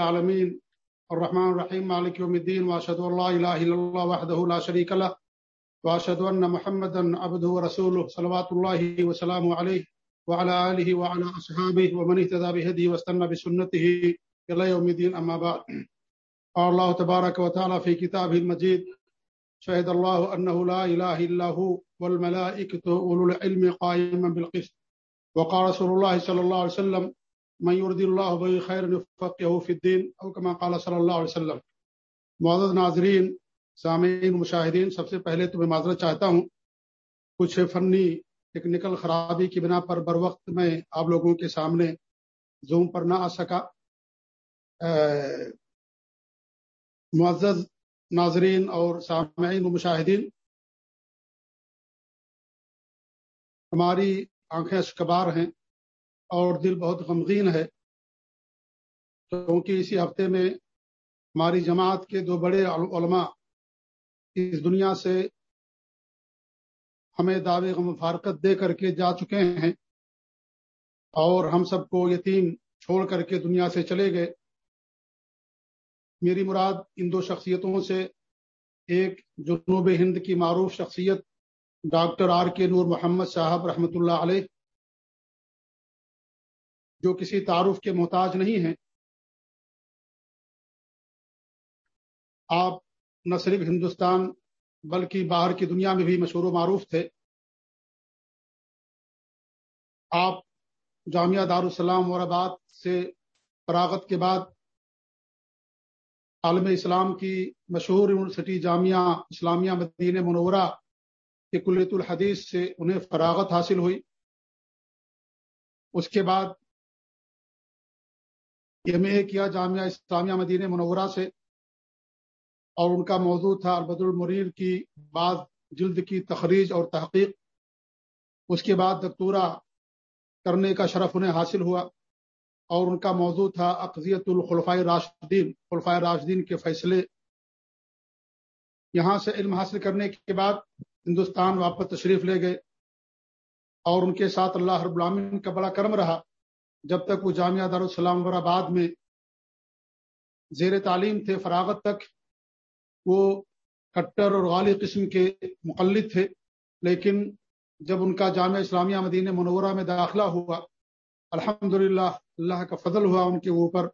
العالمين الرحمن الرحيم مالك يوم الدين واشهد ان لا اله الا الله وحده لا شريك له، واشهد ان محمدا عبده ورسوله صلوات الله وسلامه عليه وعلى اله وعلى اصحابه ومن اهتدى بهديه واستنى بسنته الى يوم الدين اما بعد۔ قال الله تبارك وتعالى في كتابه المجيد شهد الله انه لا اله الا هو والملائكه اولو العلم قائما بالقسط۔ وقال رسول الله صلى الله عليه وسلم من يرد الله به خير يفقهه في الدين او كما قال صلى الله عليه وسلم. معزز ناظرین، سامعین، مشاہدین، سب سے پہلے تو میں معذرت چاہتا ہوں، کچھ فنی ٹیکنیکل خرابی کی بنا پر بر وقت میں آپ لوگوں کے سامنے زوم پر نہ آ سکا۔ معزز ناظرین اور سامعین و مشاہدین، ہماری آنکھیں اشکبار ہیں۔ اور دل بہت غمگین ہے۔ کیونکہ اسی ہفتے میں ہماری جماعت کے دو بڑے علماء اس دنیا سے ہمیں دعوے غم فارکت دے کر کے جا چکے ہیں اور ہم سب کو یتیم چھوڑ کر کے دنیا سے چلے گئے۔ میری مراد ان دو شخصیتوں سے ایک جنوب ہند کی معروف شخصیت ڈاکٹر آر کے نور محمد صاحب رحمۃ اللہ علیہ۔ جو کسی تعارف کے محتاج نہیں ہیں۔ آپ نہ صرف ہندوستان بلکہ باہر کی دنیا میں بھی مشہور و معروف تھے۔ آپ جامعہ دارالسلام مورآباد سے فراغت کے بعد عالم اسلام کی مشہور یونیورسٹی جامعہ اسلامیہ مدین منورہ کے کلیت الحدیث سے انہیں فراغت حاصل ہوئی۔ اس کے بعد ایم اے کیا جامعہ اسلامیہ مدینہ منورہ سے اور ان کا موضوع تھا البد المریر کی بعض جلد کی تخریج اور تحقیق۔ اس کے بعد دکتورہ کرنے کا شرف انہیں حاصل ہوا اور ان کا موضوع تھا اقضیت الخلفۂ راشدین خلفۂ راشدین کے فیصلے۔ یہاں سے علم حاصل کرنے کے بعد ہندوستان واپس تشریف لے گئے اور ان کے ساتھ اللہ رب العالمین کا بڑا کرم رہا۔ جب تک وہ جامعہ دارالسلام آباد میں زیر تعلیم تھے، فراغت تک وہ کٹر اور غالی قسم کے مقلد تھے، لیکن جب ان کا جامعہ اسلامیہ مدینہ منورہ میں داخلہ ہوا الحمد اللہ کا فضل ہوا ان کے اوپر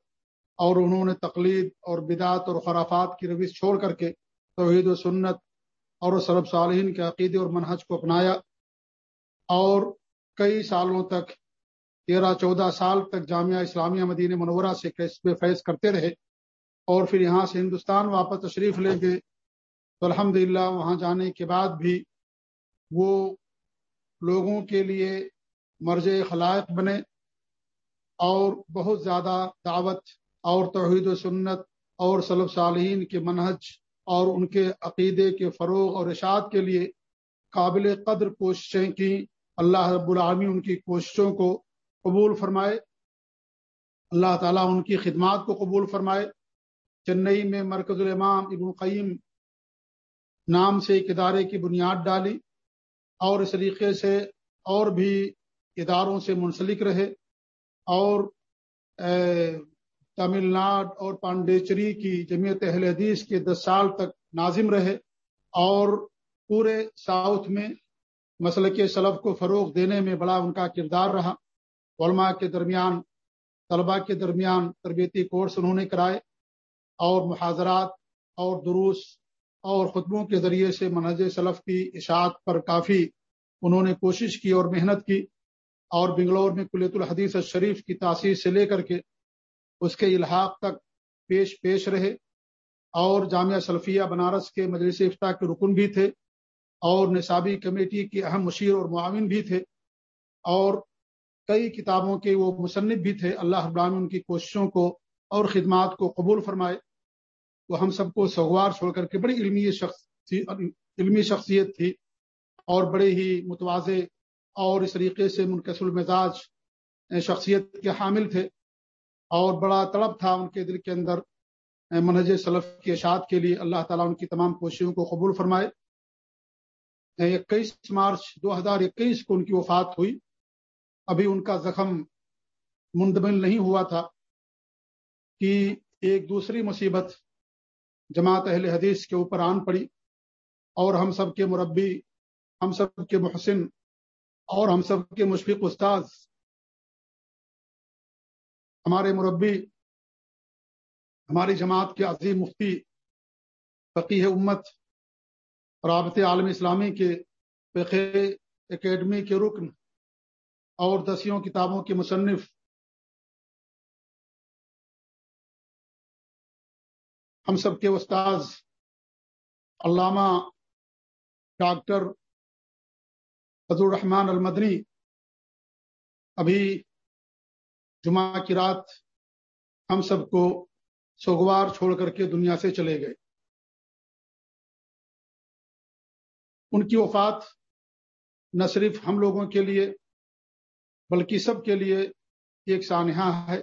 اور انہوں نے تقلید اور بدعت اور خرافات کی روش چھوڑ کر کے توحید و سنت اور سرب صالحین کے عقیدے اور منحج کو اپنایا اور کئی سالوں تک تیرہ چودہ سال تک جامعہ اسلامیہ مدینہ منورہ سے کیسب فیض کرتے رہے اور پھر یہاں سے ہندوستان واپس تشریف لے گئے۔ تو الحمد وہاں جانے کے بعد بھی وہ لوگوں کے لیے مرض خلائق بنے اور بہت زیادہ دعوت اور توحید و سنت اور صلب صالحین کے منہج اور ان کے عقیدے کے فروغ اور اشاعت کے لیے قابل قدر کوششیں کی اللہ رب العالمین ان کی کوششوں کو قبول فرمائے۔ اللہ تعالیٰ ان کی خدمات کو قبول فرمائے۔ چنئی میں مرکز الامام ابن قیم نام سے ایک ادارے کی بنیاد ڈالی اور اس طریقے سے اور بھی اداروں سے منسلک رہے اور تمل ناڈ اور پانڈیچری کی جمعیت اہل حدیث کے دس سال تک ناظم رہے اور پورے ساؤتھ میں مسئلہ کے سلف کو فروغ دینے میں بڑا ان کا کردار رہا۔ علماء کے درمیان، طلباء کے درمیان تربیتی کورس انہوں نے کرائے اور محاذرات اور دروس اور خطبوں کے ذریعے سے منہج سلف کی اشاعت پر کافی انہوں نے کوشش کی اور محنت کی اور بنگلور میں کلیت الحدیث شریف کی تاثیر سے لے کر کے اس کے الحاق تک پیش پیش رہے اور جامعہ سلفیہ بنارس کے مجلس افتاح کے رکن بھی تھے اور نصابی کمیٹی کے اہم مشیر اور معاون بھی تھے اور کئی کتابوں کے وہ مصنف بھی تھے۔ اللہ ابراہم ان کی کوششوں کو اور خدمات کو قبول فرمائے۔ وہ ہم سب کو سگوار چھوڑ کر کے بڑی علمی شخص علمی شخصیت تھی اور بڑے ہی متوازے اور اس طریقے سے منقص المزاج شخصیت کے حامل تھے۔ اور بڑا طلب تھا ان کے دل کے اندر منہج سلف کی اشاعت کے لیے۔ اللہ تعالیٰ ان کی تمام کوششوں کو قبول فرمائے۔ اکیس مارچ دو ہزار اکیس کو ان کی وفات ہوئی۔ ابھی ان کا زخم مندمل نہیں ہوا تھا کہ ایک دوسری مصیبت جماعت اہل حدیث کے اوپر آن پڑی اور ہم سب کے مربی، ہم سب کے محسن اور ہم سب کے مشفق استاذ، ہمارے مربی، ہماری جماعت کے عظیم مفتی فقی امت رابط عالم اسلامی کے فقہ اکیڈمی کے رکن اور دسیوں کتابوں کے مصنف ہم سب کے استاذ علامہ ڈاکٹر فضل الرحمان المدنی ابھی جمعہ کی رات ہم سب کو سوگوار چھوڑ کر کے دنیا سے چلے گئے۔ ان کی وفات نہ صرف ہم لوگوں کے لیے بلکہ سب کے لیے ایک سانحہ ہے۔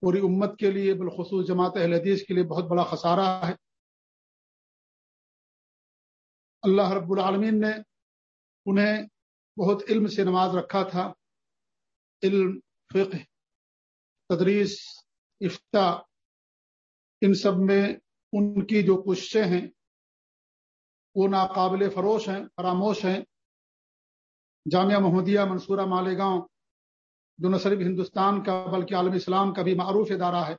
پوری امت کے لیے، بالخصوص جماعت اہل حدیث کے لیے بہت بڑا خسارہ ہے۔ اللہ رب العالمین نے انہیں بہت علم سے نماز رکھا تھا۔ علم، فقہ، تدریس افتا ان سب میں ان کی جو کوششیں ہیں، وہ ناقابل فروش ہیں، فراموش ہیں۔ جامعہ محمدیہ، منصورہ، مالیگاؤں جو نہ صرف ہندوستان کا بلکہ عالم اسلام کا بھی معروف ادارہ ہے۔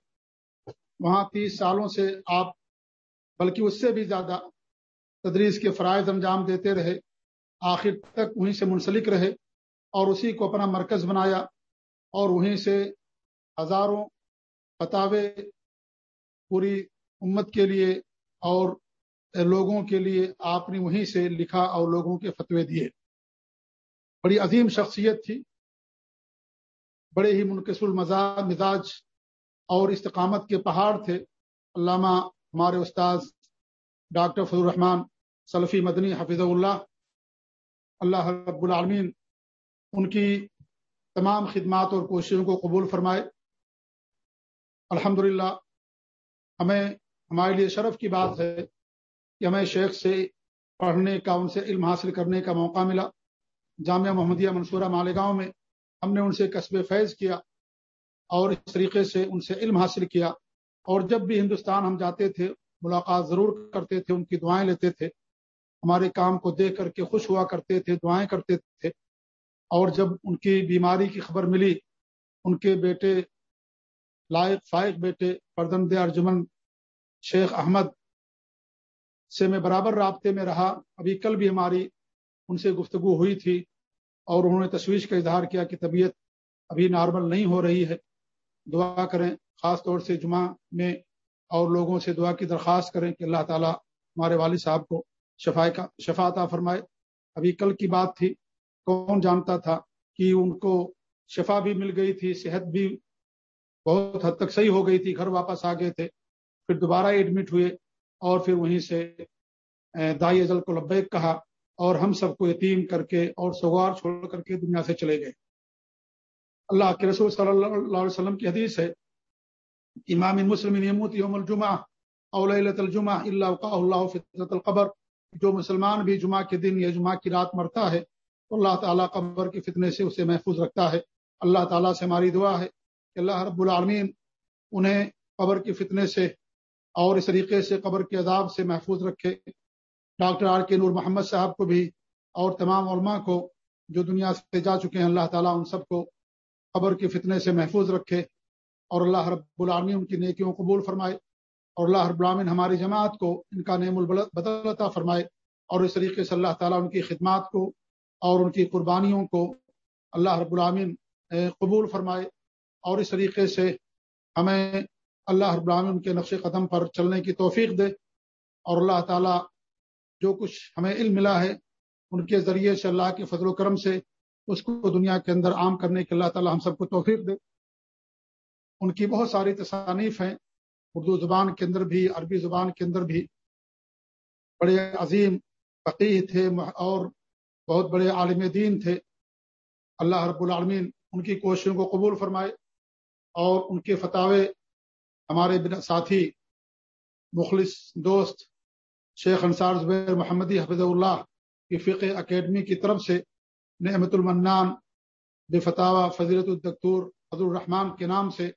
وہاں تیس سالوں سے آپ بلکہ اس سے بھی زیادہ تدریس کے فرائض انجام دیتے رہے۔ آخر تک وہیں سے منسلک رہے اور اسی کو اپنا مرکز بنایا اور وہیں سے ہزاروں فتوے پوری امت کے لیے اور لوگوں کے لیے آپ نے وہیں سے لکھا اور لوگوں کے فتوے دیے۔ بڑی عظیم شخصیت تھی، بڑے ہی منقص المزاج، مزاج اور استقامت کے پہاڑ تھے۔ علامہ ہمارے استاذ ڈاکٹر فضل الرحمان سلفی مدنی حفیظ اللہ اللہ رب العالمین ان کی تمام خدمات اور کوششوں کو قبول فرمائے۔ الحمد ہمیں، ہمارے لیے شرف کی بات ہے کہ ہمیں شیخ سے پڑھنے کا، ان سے علم حاصل کرنے کا موقع ملا۔ جامعہ محمدیہ منصورہ مالیگاؤں میں ہم نے ان سے قصب فیض کیا اور اس طریقے سے ان سے علم حاصل کیا اور جب بھی ہندوستان ہم جاتے تھے، ملاقات ضرور کرتے تھے، ان کی دعائیں لیتے تھے، ہمارے کام کو دیکھ کر کے خوش ہوا کرتے تھے، دعائیں کرتے تھے۔ اور جب ان کی بیماری کی خبر ملی، ان کے بیٹے لائق فائق بیٹے پردن ارجمن شیخ احمد سے میں برابر رابطے میں رہا۔ ابھی کل بھی ہماری ان سے گفتگو ہوئی تھی اور انہوں نے تشویش کا اظہار کیا کہ طبیعت ابھی نارمل نہیں ہو رہی ہے۔ دعا کریں، خاص طور سے جمعہ میں اور لوگوں سے دعا کی درخواست کریں کہ اللہ تعالیٰ ہمارے والد صاحب کو شفا کا شفاطہ فرمائے۔ ابھی کل کی بات تھی، کون جانتا تھا کہ ان کو شفا بھی مل گئی تھی، صحت بھی بہت حد تک صحیح ہو گئی تھی، گھر واپس آ گئے تھے۔ پھر دوبارہ ایڈمٹ ہوئے اور پھر وہیں سے دائی ازل کو لبیک کہا اور ہم سب کو یتیم کر کے اور سوار چھوڑ کر کے دنیا سے چلے گئے۔ اللہ کے رسول صلی اللہ علیہ وسلم کی حدیث ہے، امام مسلم یموت یوم الجمعہ اولیلت الجمعہ اللہ اللہ فطرت القبر۔ جو مسلمان بھی جمعہ کے دن یا جمعہ کی رات مرتا ہے، تو اللہ تعالیٰ قبر کے فتنے سے اسے محفوظ رکھتا ہے۔ اللہ تعالیٰ سے ہماری دعا ہے کہ اللہ رب العالمین انہیں قبر کے فتنے سے اور اس طریقے سے قبر کے عذاب سے محفوظ رکھے۔ ڈاکٹر آر کے نور محمد صاحب کو بھی اور تمام علماء کو جو دنیا سے جا چکے ہیں، اللہ تعالیٰ ان سب کو قبر کے فتنے سے محفوظ رکھے اور اللہ رب العالمین ان کی نیکیوں قبول فرمائے اور اللہ رب العالمین ہماری جماعت کو ان کا نعم البدلتا فرمائے اور اس طریقے سے اللہ تعالیٰ ان کی خدمات کو اور ان کی قربانیوں کو اللہ رب العالمین قبول فرمائے اور اس طریقے سے ہمیں اللہ رب العالمین کے نقش قدم پر چلنے کی توفیق دے اور اللہ تعالیٰ جو کچھ ہمیں علم ملا ہے، ان کے ذریعے سے اللہ کے فضل و کرم سے اس کو دنیا کے اندر عام کرنے کے اللہ تعالی ہم سب کو توفیق دے۔ ان کی بہت ساری تصانیف ہیں۔ اردو زبان کے اندر بھی، عربی زبان کے اندر بھی۔ بڑے عظیم فقیر تھے اور بہت بڑے عالم دین تھے۔ اللہ رب العالمین ان کی کوششوں کو قبول فرمائے اور ان کے فتوے ہمارے ساتھی، مخلص دوست شیخ انصار زبیر محمدی حفظ اللہ کی فقہ اکیڈمی کی طرف سے نعمت المنان بے فتح فضیرت الدکتور فضل الرحمان کے نام سے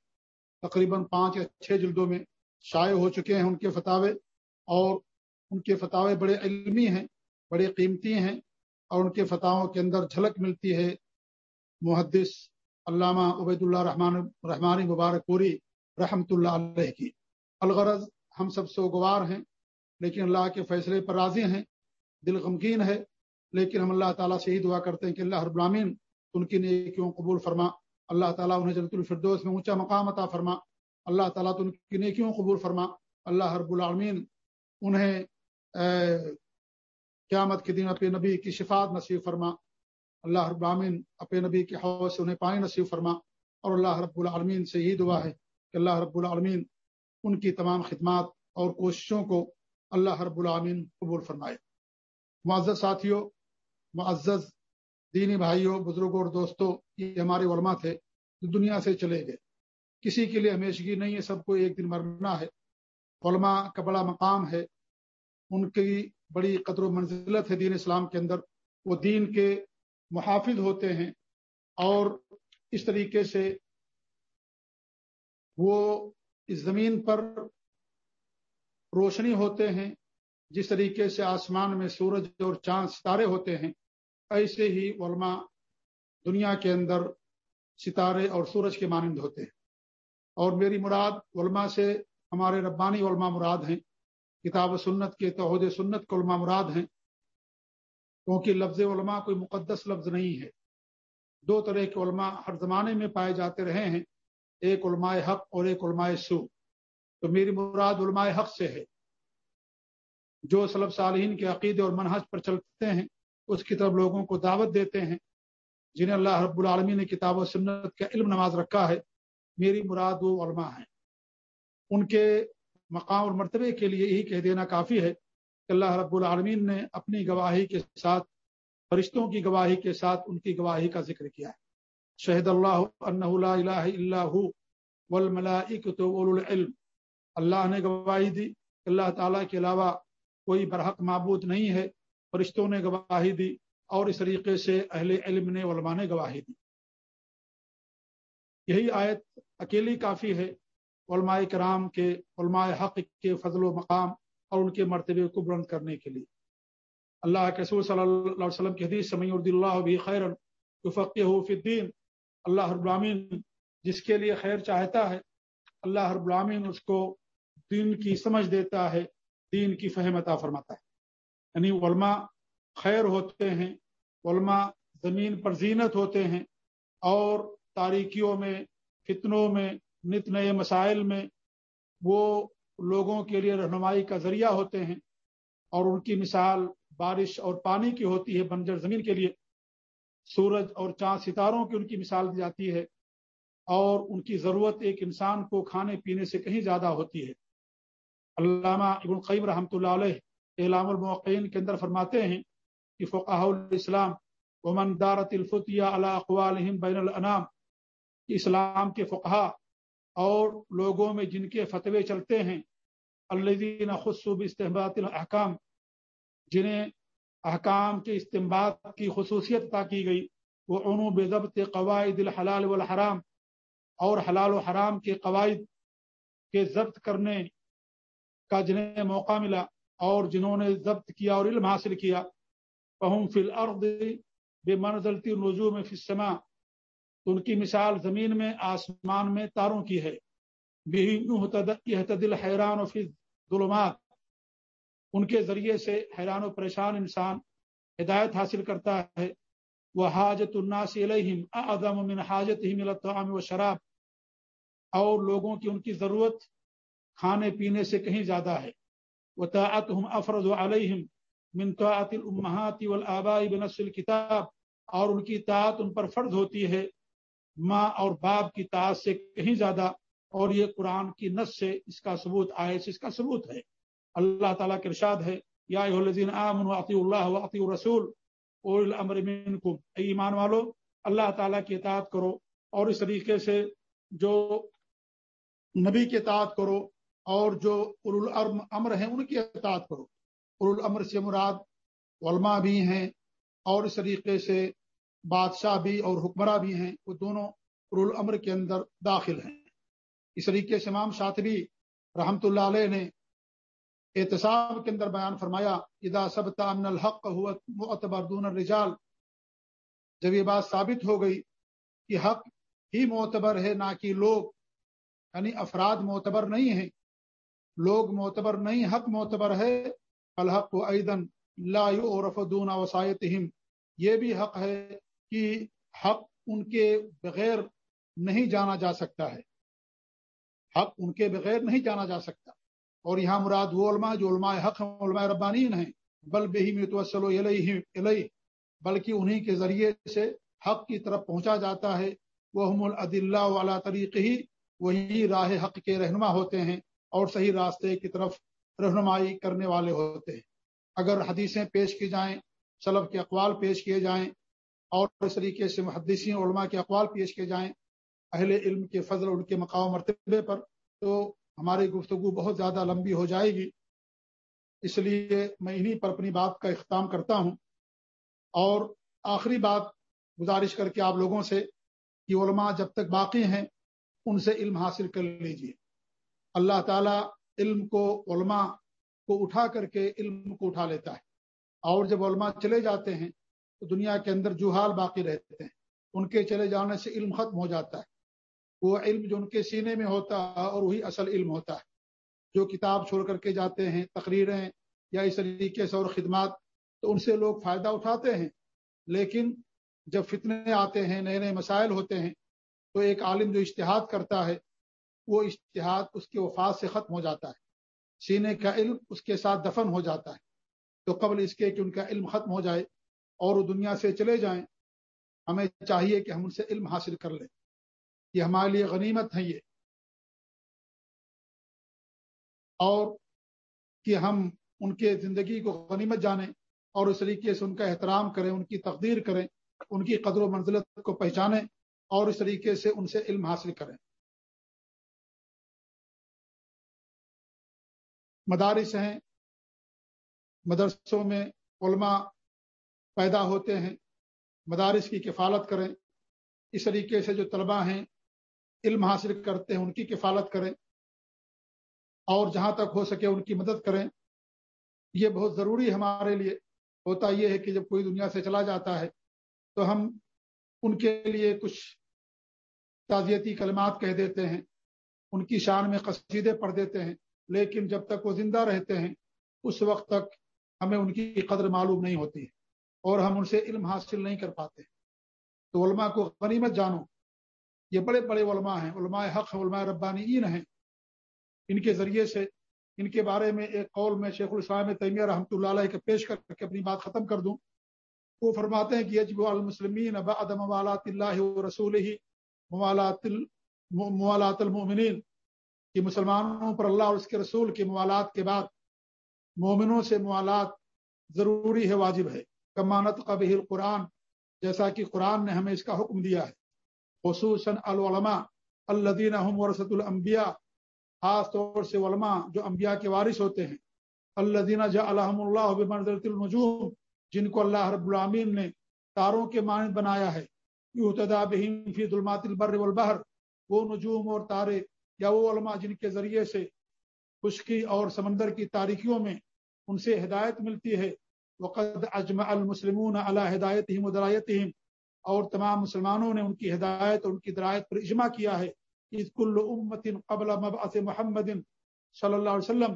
تقریباً پانچ یا چھ جلدوں میں شائع ہو چکے ہیں ان کے فتوے اور ان کے فتوے بڑے علمی ہیں، بڑے قیمتی ہیں اور ان کے فتحوں کے اندر جھلک ملتی ہے محدث علامہ عبید اللہ رحمان رحمانی مبارک پوری رحمۃ اللہ علیہ کی۔ الغرض ہم سب سے گوار ہیں لیکن اللہ کے فیصلے پر راضی ہیں، دل غمگین ہے، لیکن ہم اللہ تعالیٰ سے ہی دعا کرتے ہیں کہ اللہ رب العالمین ان کی نیکیوں قبول فرما۔ اللہ تعالیٰ انہیں جلت الفردوس میں اونچا مقام عطا فرما۔ اللہ تعالیٰ تو ان کی نیکیوں قبول فرما۔ اللہ رب العالمین انہیں قیامت کے دن اپنے نبی کی شفات نصیب فرما۔ اللہ رب العالمین اپنے نبی کے حوث سے انہیں پانی نصیب فرما۔ اور اللہ رب العالمین سے یہی دعا ہے کہ اللہ رب العالمین ان کی تمام خدمات اور کوششوں کو اللہ رب العالمین قبول فرمائے۔ معزز ساتھیوں، معزز دینی بھائیوں، بزرگوں اور دوستوں، یہ ہمارے علماء تھے جو دنیا سے چلے گئے۔ کسی کے لیے ہمیشگی نہیں ہے، سب کو ایک دن مرنا ہے۔ علماء کا بڑا مقام ہے۔ ان کی بڑی قدر و منزلت ہے دین اسلام کے اندر۔ وہ دین کے محافظ ہوتے ہیں اور اس طریقے سے وہ اس زمین پر روشنی ہوتے ہیں، جس طریقے سے آسمان میں سورج اور چاند ستارے ہوتے ہیں، ایسے ہی علماء دنیا کے اندر ستارے اور سورج کے مانند ہوتے ہیں۔ اور میری مراد علماء سے ہمارے ربانی علماء مراد ہیں، کتاب و سنت کے توحد سنت کے علماء مراد ہیں۔ کیونکہ لفظ علماء کوئی مقدس لفظ نہیں ہے۔ دو طرح کے علماء ہر زمانے میں پائے جاتے رہے ہیں، ایک علماء حق اور ایک علماء سو تو میری مراد علماء حق سے ہے۔ جو سلب صالحین کے عقیدے اور منحص پر چلتے ہیں، اس کی طرف لوگوں کو دعوت دیتے ہیں۔ جنہیں اللہ رب العالمین نے کتاب و سنت کا علم نماز رکھا ہے، میری مراد وہ علماء ہیں۔ ان کے مقام اور مرتبے کے لیے یہی کہہ دینا کافی ہے کہ اللہ رب العالمین نے اپنی گواہی کے ساتھ، فرشتوں کی گواہی کے ساتھ ان کی گواہی کا ذکر کیا ہے۔ شہد اللہ لا الہ الا العلم۔ اللہ نے گواہی دی اللہ تعالیٰ کے علاوہ کوئی برحق معبود نہیں ہے، فرشتوں نے گواہی دی اور اس طریقے سے اہل علم نے علماء نے گواہی دی۔ یہی آیت اکیلی کافی ہے علماء کرام کے، علماء حق کے فضل و مقام اور ان کے مرتبے کو بلند کرنے کے لیے۔ اللہ کے رسول صلی اللہ علیہ وسلم کی حدیث، سمیع اللہ بھی خیر فی الدین اللہ ابرامین جس کے لیے خیر چاہتا ہے، اللہ ابرامین اس کو دین کی سمجھ دیتا ہے، دین کی فہم عطا فرماتا ہے۔ یعنی علماء خیر ہوتے ہیں، علماء زمین پر زینت ہوتے ہیں اور تاریکیوں میں، فتنوں میں، نت نئے مسائل میں وہ لوگوں کے لیے رہنمائی کا ذریعہ ہوتے ہیں۔ اور ان کی مثال بارش اور پانی کی ہوتی ہے بنجر زمین کے لیے۔ سورج اور چاند ستاروں کی ان کی مثال دی جاتی ہے۔ اور ان کی ضرورت ایک انسان کو کھانے پینے سے کہیں زیادہ ہوتی ہے۔ علامہ ابن قیم رحمۃ اللہ علیہ اعلام الموقعین کے اندر فرماتے ہیں کہ فقاہ الاسلام ومن دارت الفتیہ علی اقوالہم بین الانام اسلام کے فقہا اور لوگوں میں جن کے فتوے چلتے ہیں الدین خصوب استحبات الحکام جنہیں احکام کے استعمال کی خصوصیت عطا کی گئی وہ عنو بے ضبط قواعد الحلال والحرام اور حلال و حرام کے قواعد کے ضبط کرنے کا جنہیں موقع ملا اور جنہوں نے ضبط کیا اور علم حاصل کیا۔ فہم فی الارض بے منزلتی رجوع میں فسما تو ان کی مثال زمین میں، آسمان میں تاروں کی ہے۔ دل حیران و فض ظلمات ان کے ذریعے سے حیران و پریشان انسان ہدایت حاصل کرتا ہے۔ وہ حاجت الناس علیہم اعظم من حاجت ہی الطعام و شراب اور لوگوں کی ان کی ضرورت کھانے پینے سے کہیں زیادہ ہے۔ وہ طاعت ہم افرض و علیہم من طاعت الامہات والآباء بنص الکتاب اور ان کی طاعت ان پر فرض ہوتی ہے۔ ماں اور باپ کی تعداد سے کہیں زیادہ اور یہ قرآن کی نس سے اس کا ثبوت آئے سے اس کا ثبوت ہے۔ اللہ تعالیٰ کے ارشاد ہے، یا الذین آمنوا اطیعوا اللہ رسول ایمان والو، اللہ تعالیٰ کی اطاعت کرو اور اس طریقے سے جو نبی کی اطاعت کرو اور جو امر ہیں ان کی اطاعت کرو۔ الامر سے مراد علماء بھی ہیں اور اس طریقے سے بادشاہ بھی اور حکمراں بھی ہیں، وہ دونوں الامر کے اندر داخل ہیں۔ اس طریقے سے امام شاطبی رحمت اللہ علیہ نے احتساب کے اندر بیان فرمایا ادا سب تامن الحق معتبر دون الرجال۔ جب یہ بات ثابت ہو گئی کہ حق ہی معتبر ہے، نہ کہ لوگ یعنی افراد معتبر نہیں ہیں لوگ معتبر نہیں، حق معتبر ہے۔ الحق و عیدن لا عرف دون یہ بھی حق ہے کہ حق ان کے بغیر نہیں جانا جا سکتا ہے۔ حق ان کے بغیر نہیں جانا جا سکتا۔ اور یہاں مراد وہ علماء جو علماء حق ہیں، علماء ربانین ہیں۔ بل بہی متوسل علیہ بلکہ انہی کے ذریعے سے حق کی طرف پہنچا جاتا ہے۔ وہ العد اللہ والا طریق ہی وہی راہ حق کے رہنما ہوتے ہیں۔ اور صحیح راستے کی طرف رہنمائی کرنے والے ہوتے ہیں۔ اگر حدیثیں پیش کی جائیں سلب کے اقوال پیش کیے جائیں اور اس طریقے سے محدثین علماء کے اقوال پیش کیے جائیں، اہل علم کے فضل ان کے مقام مرتبے پر تو ہماری گفتگو بہت زیادہ لمبی ہو جائے گی۔ اس لیے میں انہی پر اپنی بات کا اختتام کرتا ہوں۔ اور آخری بات گزارش کر کے آپ لوگوں سے کہ علماء جب تک باقی ہیں، ان سے علم حاصل کر لیجیے۔ اللہ تعالیٰ علم کو علماء کو اٹھا کر کے علم کو اٹھا لیتا ہے۔ اور جب علماء چلے جاتے ہیں تو دنیا کے اندر جوہال باقی رہتے ہیں، ان کے چلے جانے سے علم ختم ہو جاتا ہے۔ وہ علم جو ان کے سینے میں ہوتا ہے اور وہی اصل علم ہوتا ہے۔ جو کتاب چھوڑ کر کے جاتے ہیں، تقریریں یا اس طریقے سے اور خدمات، تو ان سے لوگ فائدہ اٹھاتے ہیں۔ لیکن جب فتنے آتے ہیں، نئے نئے مسائل ہوتے ہیں، تو ایک عالم جو اشتہاد کرتا ہے وہ اشتہاد اس کے وفات سے ختم ہو جاتا ہے۔ سینے کا علم اس کے ساتھ دفن ہو جاتا ہے۔ تو قبل اس کے کہ ان کا علم ختم ہو جائے اور وہ دنیا سے چلے جائیں، ہمیں چاہیے کہ ہم ان سے علم حاصل کر لیں۔ یہ ہمارے لیے غنیمت ہے یہ۔ اور کہ ہم ان کے زندگی کو غنیمت جانیں اور اس طریقے سے ان کا احترام کریں، ان کی تقدیر کریں، ان کی قدر و منزلت کو پہچانیں اور اس طریقے سے ان سے علم حاصل کریں۔ مدارس ہیں، مدرسوں میں علماء پیدا ہوتے ہیں، مدارس کی کفالت کریں۔ اس طریقے سے جو طلباء ہیں، علم حاصل کرتے ہیں، ان کی کفالت کریں۔ اور جہاں تک ہو سکے ان کی مدد کریں۔ یہ بہت ضروری ہمارے لیے ہوتا یہ ہے کہ جب کوئی دنیا سے چلا جاتا ہے، تو ہم ان کے لیے کچھ تعزیتی کلمات کہہ دیتے ہیں۔ ان کی شان میں قصیدے پڑھ دیتے ہیں۔ لیکن جب تک وہ زندہ رہتے ہیں، اس وقت تک ہمیں ان کی قدر معلوم نہیں ہوتی ہے اور ہم ان سے علم حاصل نہیں کر پاتے۔ تو علماء کو غنیمت جانو۔ یہ بڑے بڑے علماء ہیں۔ علماء حق ہیں، علماء ربانی ہیں۔ ان کے ذریعے سے، ان کے بارے میں ایک قول میں شیخ الاسلام تیمیہ رحمۃ اللہ علیہ کے پیش کر کے اپنی بات ختم کر دوں۔ وہ فرماتے ہیں کہ یجب المسلمین بعد موالات اللہ و رسول ہی موالات موالات کہ مسلمانوں پر اللہ اور اس کے رسول کے موالات کے بعد مومنوں سے موالات ضروری ہے، واجب ہے۔ کمانت قبح القرآن، جیسا کہ قرآن نے ہمیں اس کا حکم دیا ہے۔ خصوصاً العلماء الدین ورثت الانبیاء، خاص طور سے علماء جو انبیاء کے وارث ہوتے ہیں۔ الدینہ جا الحم اللہ بنظرت النجوم، جن کو اللہ رب العامین نے تاروں کے مانند بنایا ہے۔ یوتدا بہم فی ظلمات البر والبحر، وہ نجوم اور تارے یا وہ علماء جن کے ذریعے سے خشکی اور سمندر کی تاریکیوں میں ان سے ہدایت ملتی ہے، وقد اجمع المسلمون علی ہدایتہم و درایتہم۔ اور تمام مسلمانوں نے ان کی ہدایت اور ان کی درایت پر اجماع کیا ہے۔ عید کل امت قبل مبعث محمد صلی اللہ علیہ وسلم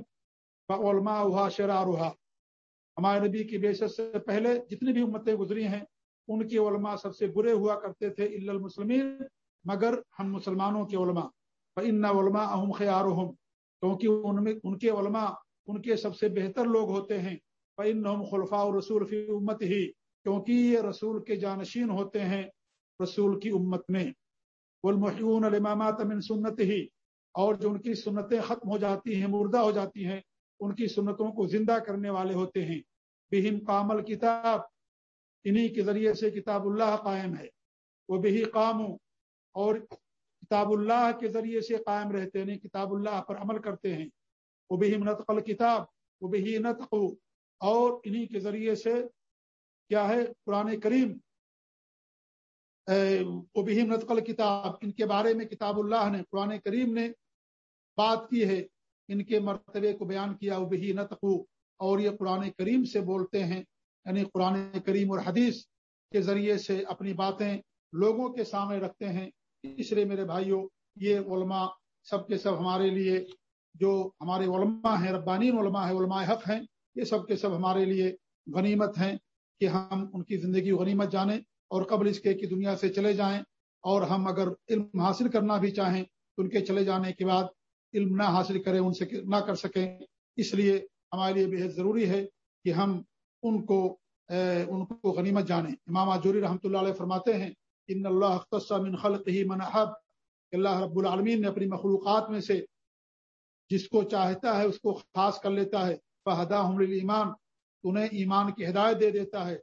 علماء شرارها۔ ہمارے نبی کی بے سے پہلے جتنی بھی امتیں گزری ہیں، ان کے علماء سب سے برے ہوا کرتے تھے المسلمین مگر ہم مسلمانوں کے علماء۔ ان علماء اہم خیار کیونکہ ان میں ان کے علماء ان کے سب سے بہتر لوگ ہوتے ہیں۔ ان خلفاء رسول فی امت ہی کیونکہ یہ رسول کے جانشین ہوتے ہیں رسول کی امت میں۔ والمحیون الامامات من سنت ہی اور جو ان کی سنتیں ختم ہو جاتی ہیں، مردہ ہو جاتی ہیں، ان کی سنتوں کو زندہ کرنے والے ہوتے ہیں۔ بہم کامل کتاب انہی کے ذریعے سے کتاب اللہ قائم ہے۔ وہ بہی قام اور کتاب اللہ کے ذریعے سے قائم رہتے ہیں، کتاب اللہ پر عمل کرتے ہیں۔ وہ بھی نتقل کتاب وہ بھی نتق اور انہی کے ذریعے سے کیا ہے؟ قرآن کریم بہم نتقل کتاب ان کے بارے میں کتاب اللہ نے، قرآن کریم نے بات کی ہے۔ ان کے مرتبے کو بیان کیا بہی نتقو اور یہ قرآن کریم سے بولتے ہیں یعنی قرآن کریم اور حدیث کے ذریعے سے اپنی باتیں لوگوں کے سامنے رکھتے ہیں۔ اس لیے میرے بھائیوں یہ علماء سب کے سب ہمارے لیے جو ہمارے علماء ہیں ربانین علماء ہیں، علماء حق ہیں، یہ سب کے سب ہمارے لیے غنیمت ہیں کہ ہم ان کی زندگی غنیمت جانیں اور قبل اس کے کی دنیا سے چلے جائیں اور ہم اگر علم حاصل کرنا بھی چاہیں تو ان کے چلے جانے کے بعد علم نہ حاصل کریں، ان سے نہ کر سکیں۔ اس لیے ہمارے لیے بےحد ضروری ہے کہ ہم ان کو ان کو غنیمت جانیں۔ امام جوری رحمۃ اللہ علیہ فرماتے ہیں ان اللہ من خلق ہی منحب اللہ رب العالمین نے اپنی مخلوقات میں سے جس کو چاہتا ہے اس کو خاص کر لیتا ہے. فہدا ایمان انہیں ایمان کی ہدایت دے دیتا ہے.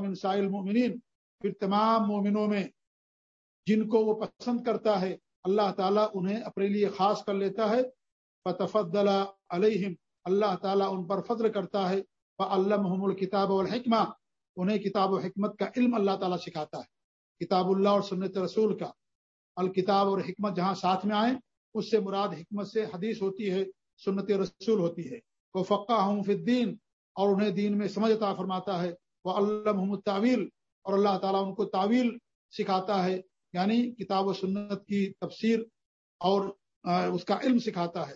من سائل مومنین پھر تمام مومنوں میں جن کو وہ پسند کرتا ہے، اللہ تعالیٰ انہیں اپنے لیے خاص کر لیتا ہے. فتفضل علیہم اللہ تعالیٰ ان پر فضل کرتا ہے. علامحم الکتاب الحکمہ انہیں کتاب و حکمت کا علم اللہ تعالیٰ سکھاتا ہے۔ کتاب اللہ اور سنت رسول کا۔ الکتاب اور حکمت جہاں ساتھ میں آئیں، اس سے مراد حکمت سے حدیث ہوتی ہے، سنت رسول ہوتی ہے۔ وہ فقہ ہوں الدین اور انہیں دین میں سمجھ عطا فرماتا ہے۔ وہ اللہ تعویل اور اللہ تعالیٰ ان کو تعویل سکھاتا ہے۔ یعنی کتاب و سنت کی تفسیر اور اس کا علم سکھاتا ہے۔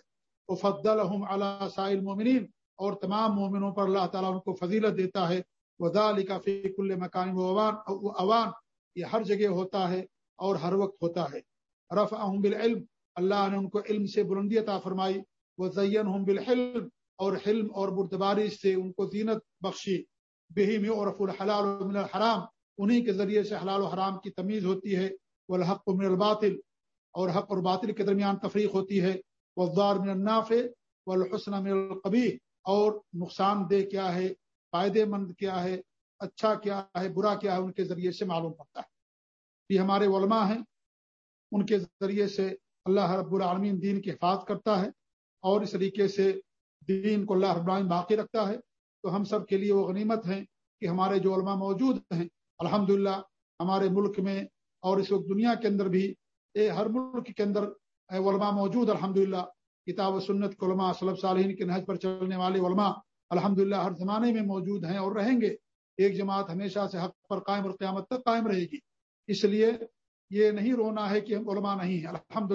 وہ فد الحم اللہ سائل مومنین اور تمام مومنوں پر اللہ تعالیٰ ان کو فضیلت دیتا ہے۔ ودا علی کا فیق مکان و اوان یہ ہر جگہ ہوتا ہے اور ہر وقت ہوتا ہے۔ رف بالعلم، اللہ نے ان کو علم سے بلندی عطا فرمائی۔ وہ زین بالحلم، اور حلم اور بردباری سے ان کو زینت بخشی۔ بہیم اور رف الحلال من الحرام، انہی کے ذریعے سے حلال و حرام کی تمیز ہوتی ہے۔ وہ الحق من الباطل، اور حق اور باطل کے درمیان تفریق ہوتی ہے۔ وہ من الناف و الحسن من القبی اور نقصان دہ کیا ہے؟ فائدے مند کیا ہے اچھا کیا ہے، برا کیا ہے، ان کے ذریعے سے معلوم پڑتا ہے۔ یہ ہمارے علماء ہیں، ان کے ذریعے سے اللہ رب العالمین دین کی حفاظت کرتا ہے اور اس طریقے سے دین کو اللہ رب العالمین باقی رکھتا ہے۔ تو ہم سب کے لیے وہ غنیمت ہے کہ ہمارے جو علماء موجود ہیں الحمد ہمارے ملک میں اور اس وقت دنیا کے اندر بھی، اے ہر ملک کے اندر علماء موجود الحمد کتاب و سنت، علماء صلب صالحین کے نہج پر چلنے والے علماء الحمد ہر زمانے میں موجود ہیں اور رہیں گے۔ ایک جماعت ہمیشہ سے حق پر قائم اور قیامت تک قائم رہے گی۔ اس لیے یہ نہیں رونا ہے کہ ہم علماء نہیں ہیں۔ الحمد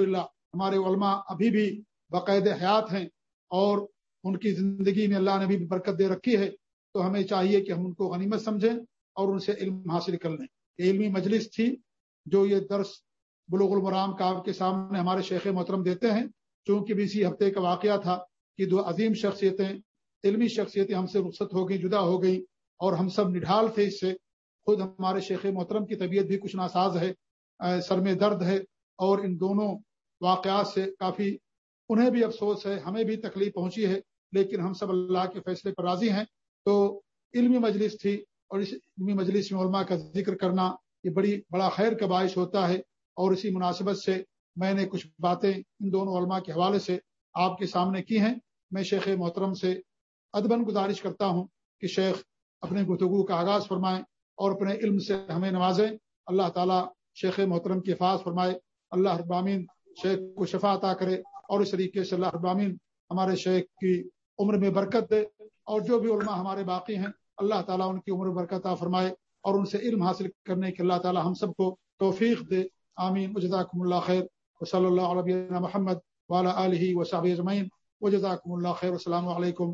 ہمارے علماء ابھی بھی باقاعد حیات ہیں اور ان کی زندگی میں اللہ نے بھی برکت دے رکھی ہے۔ تو ہمیں چاہیے کہ ہم ان کو غنیمت سمجھیں اور ان سے علم حاصل کر لیں۔ یہ علمی مجلس تھی جو یہ درس بلوغ المرام کا آپ کے سامنے ہمارے شیخ محترم دیتے ہیں۔ چونکہ بھی اسی ہفتے کا واقعہ تھا کہ دو عظیم شخصیتیں علمی شخصیتیں ہم سے رخصت ہو گئی جدا ہو گئی اور ہم سب نڈھال تھے اس سے۔ خود ہمارے شیخ محترم کی طبیعت بھی کچھ ناساز ہے سر میں درد ہے اور ان دونوں واقعات سے کافی انہیں بھی افسوس ہے، ہمیں بھی تکلیف پہنچی ہے، لیکن ہم سب اللہ کے فیصلے پر راضی ہیں۔ تو علمی مجلس تھی اور اس علمی مجلس میں علماء کا ذکر کرنا یہ بڑی، بڑا خیر کا باعث ہوتا ہے۔ اور اسی مناسبت سے میں نے کچھ باتیں ان دونوں علماء کے حوالے سے آپ کے سامنے کی ہیں۔ میں شیخ محترم سے ادبن گزارش کرتا ہوں کہ شیخ اپنے گفتگو کا آغاز فرمائیں اور اپنے علم سے ہمیں نوازیں۔ اللہ تعالیٰ شیخ محترم کی حفاظ فرمائے۔ اللہ ابامین شیخ کو شفا عطا کرے اور اس طریقے سے اللہ ابامین ہمارے شیخ کی عمر میں برکت دے اور جو بھی علماء ہمارے باقی ہیں، اللہ تعالیٰ ان کی عمر برکت فرمائے اور ان سے علم حاصل کرنے کے اللہ تعالیٰ ہم سب کو توفیق دے۔ آمین۔ جزاکم اللہ خیر۔ و صلی اللہ علیہ محمد والا علیہ و صاحب اجمعین۔ و جزاکم اللہ خیر۔ السلام علیکم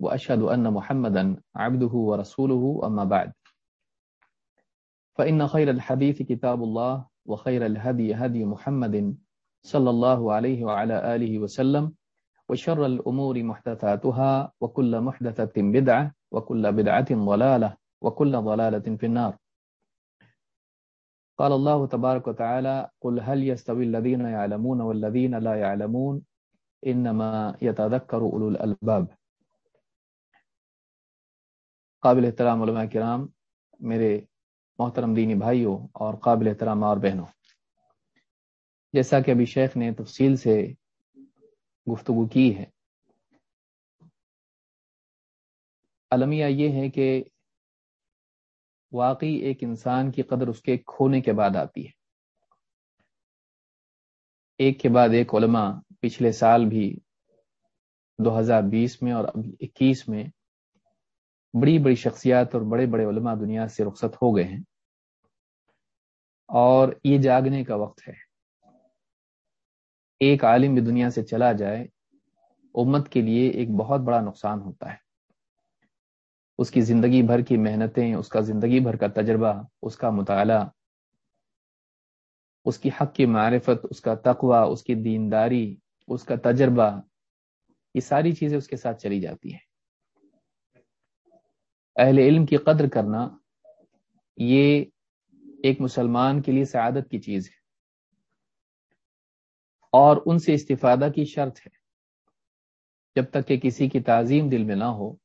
واشهد ان محمدا عبده ورسوله اما بعد. فان خير الحديث كتاب الله، وخير الهدي هدي محمد صلی اللہ علیہ وعلى آلہ وسلم، وشر الأمور محدثاتها، وكل محدثة بدعة، وكل بدعة ضلالة، وكل ضلالة في النار. قال الله تبارك وتعالى قل هل يستوي الذين يعلمون والذين لا يعلمون؟ انما يتذكر اولو الالباب قابل احترام علماء کرام، میرے محترم دینی بھائیوں اور قابل احترام اور بہنوں۔ جیسا کہ ابھی شیخ نے تفصیل سے گفتگو کی ہے۔ المیہ یہ ہے کہ واقعی ایک انسان کی قدر اس کے کھونے کے بعد آتی ہے۔ ایک کے بعد ایک علماء پچھلے سال بھی دو ہزار بیس میں اور اکیس میں بڑی بڑی شخصیات اور بڑے بڑے علماء دنیا سے رخصت ہو گئے ہیں اور یہ جاگنے کا وقت ہے۔ ایک عالم بھی دنیا سے چلا جائے، امت کے لیے ایک بہت بڑا نقصان ہوتا ہے۔ اس کی زندگی بھر کی محنتیں، اس کا زندگی بھر کا تجربہ، اس کا مطالعہ، اس کی حق کی معرفت، اس کا تقوی، اس کی دینداری، اس کا تجربہ، یہ ساری چیزیں اس کے ساتھ چلی جاتی ہیں۔ اہل علم کی قدر کرنا یہ ایک مسلمان کے لیے سعادت کی چیز ہے۔ اور ان سے استفادہ کی شرط ہے۔ جب تک کہ کسی کی تعظیم دل میں نہ ہو،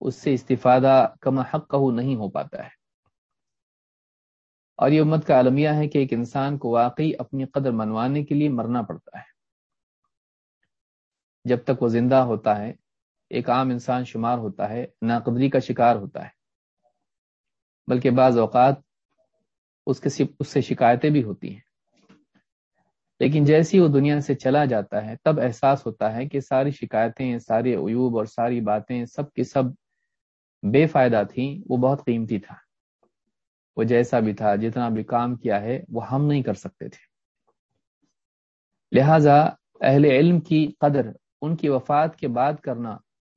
اس سے استفادہ کم حق کہ نہیں ہو پاتا ہے۔ اور یہ امت کا عالمیہ ہے کہ ایک انسان کو واقعی اپنی قدر منوانے کے لیے مرنا پڑتا ہے۔ جب تک وہ زندہ ہوتا ہے ایک عام انسان شمار ہوتا ہے، ناقدری کا شکار ہوتا ہے۔ بلکہ بعض اوقات اس کے اس سے شکایتیں بھی ہوتی ہیں۔ لیکن جیسی وہ دنیا سے چلا جاتا ہے، تب احساس ہوتا ہے کہ ساری شکایتیں، سارے عیوب اور ساری باتیں سب کی سب بے فائدہ تھیں، وہ بہت قیمتی تھا۔ وہ جیسا بھی تھا، جتنا بھی کام کیا ہے، وہ ہم نہیں کر سکتے تھے۔ لہذا اہل علم کی قدر، ان کی وفات کے بعد کرنا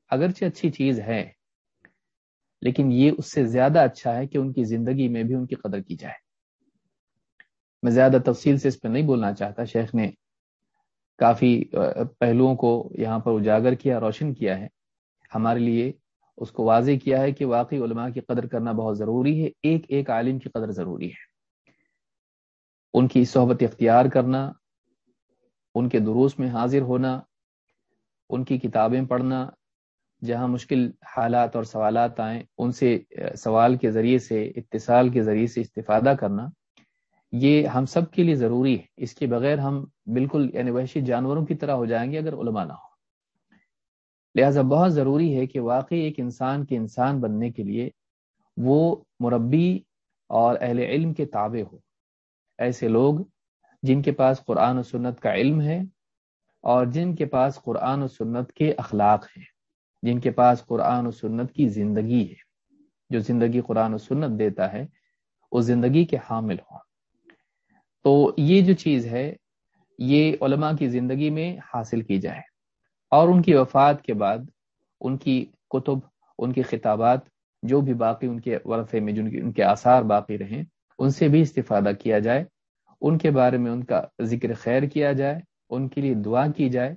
اگرچہ اچھی چیز ہے، لیکن یہ اس سے زیادہ اچھا ہے کہ ان کی زندگی میں بھی ان کی قدر کی جائے۔ میں زیادہ تفصیل سے اس پہ نہیں بولنا چاہتا۔ شیخ نے کافی پہلوؤں کو یہاں پر اجاگر کیا، روشن کیا ہے۔ ہمارے لیے اس کو واضح کیا ہے کہ واقعی علماء کی قدر کرنا بہت ضروری ہے۔ ایک ایک عالم کی قدر ضروری ہے۔ ان کی صحبت اختیار کرنا، ان کے دروس میں حاضر ہونا، ان کی کتابیں پڑھنا جہاں مشکل حالات اور سوالات آئیں، ان سے، سوال کے ذریعے سے، اتصال کے ذریعے سے استفادہ کرنا، یہ ہم سب کے لیے ضروری ہے۔ اس کے بغیر ہم بالکل یعنی وحشی جانوروں کی طرح ہو جائیں گے اگر علماء نہ ہو لہذا بہت ضروری ہے کہ واقعی ایک انسان کے انسان بننے کے لیے وہ مربی اور اہل علم کے تابع ہو۔ ایسے لوگ جن کے پاس قرآن و سنت کا علم ہے اور جن کے پاس قرآن و سنت کے اخلاق ہیں۔ جن کے پاس قرآن و سنت کی زندگی ہے۔ جو زندگی قرآن و سنت دیتا ہے، وہ زندگی کے حامل ہوں۔ تو یہ جو چیز ہے، یہ علماء کی زندگی میں حاصل کی جائے۔ اور ان کی وفات کے بعد ان کی کتب، ان کی خطابات، جو بھی باقی ان کے ورثے میں جن کی ان کے آثار باقی رہیں، ان سے بھی استفادہ کیا جائے۔ ان کے بارے میں ان کا ذکر خیر کیا جائے۔ ان کے لیے دعا کی جائے۔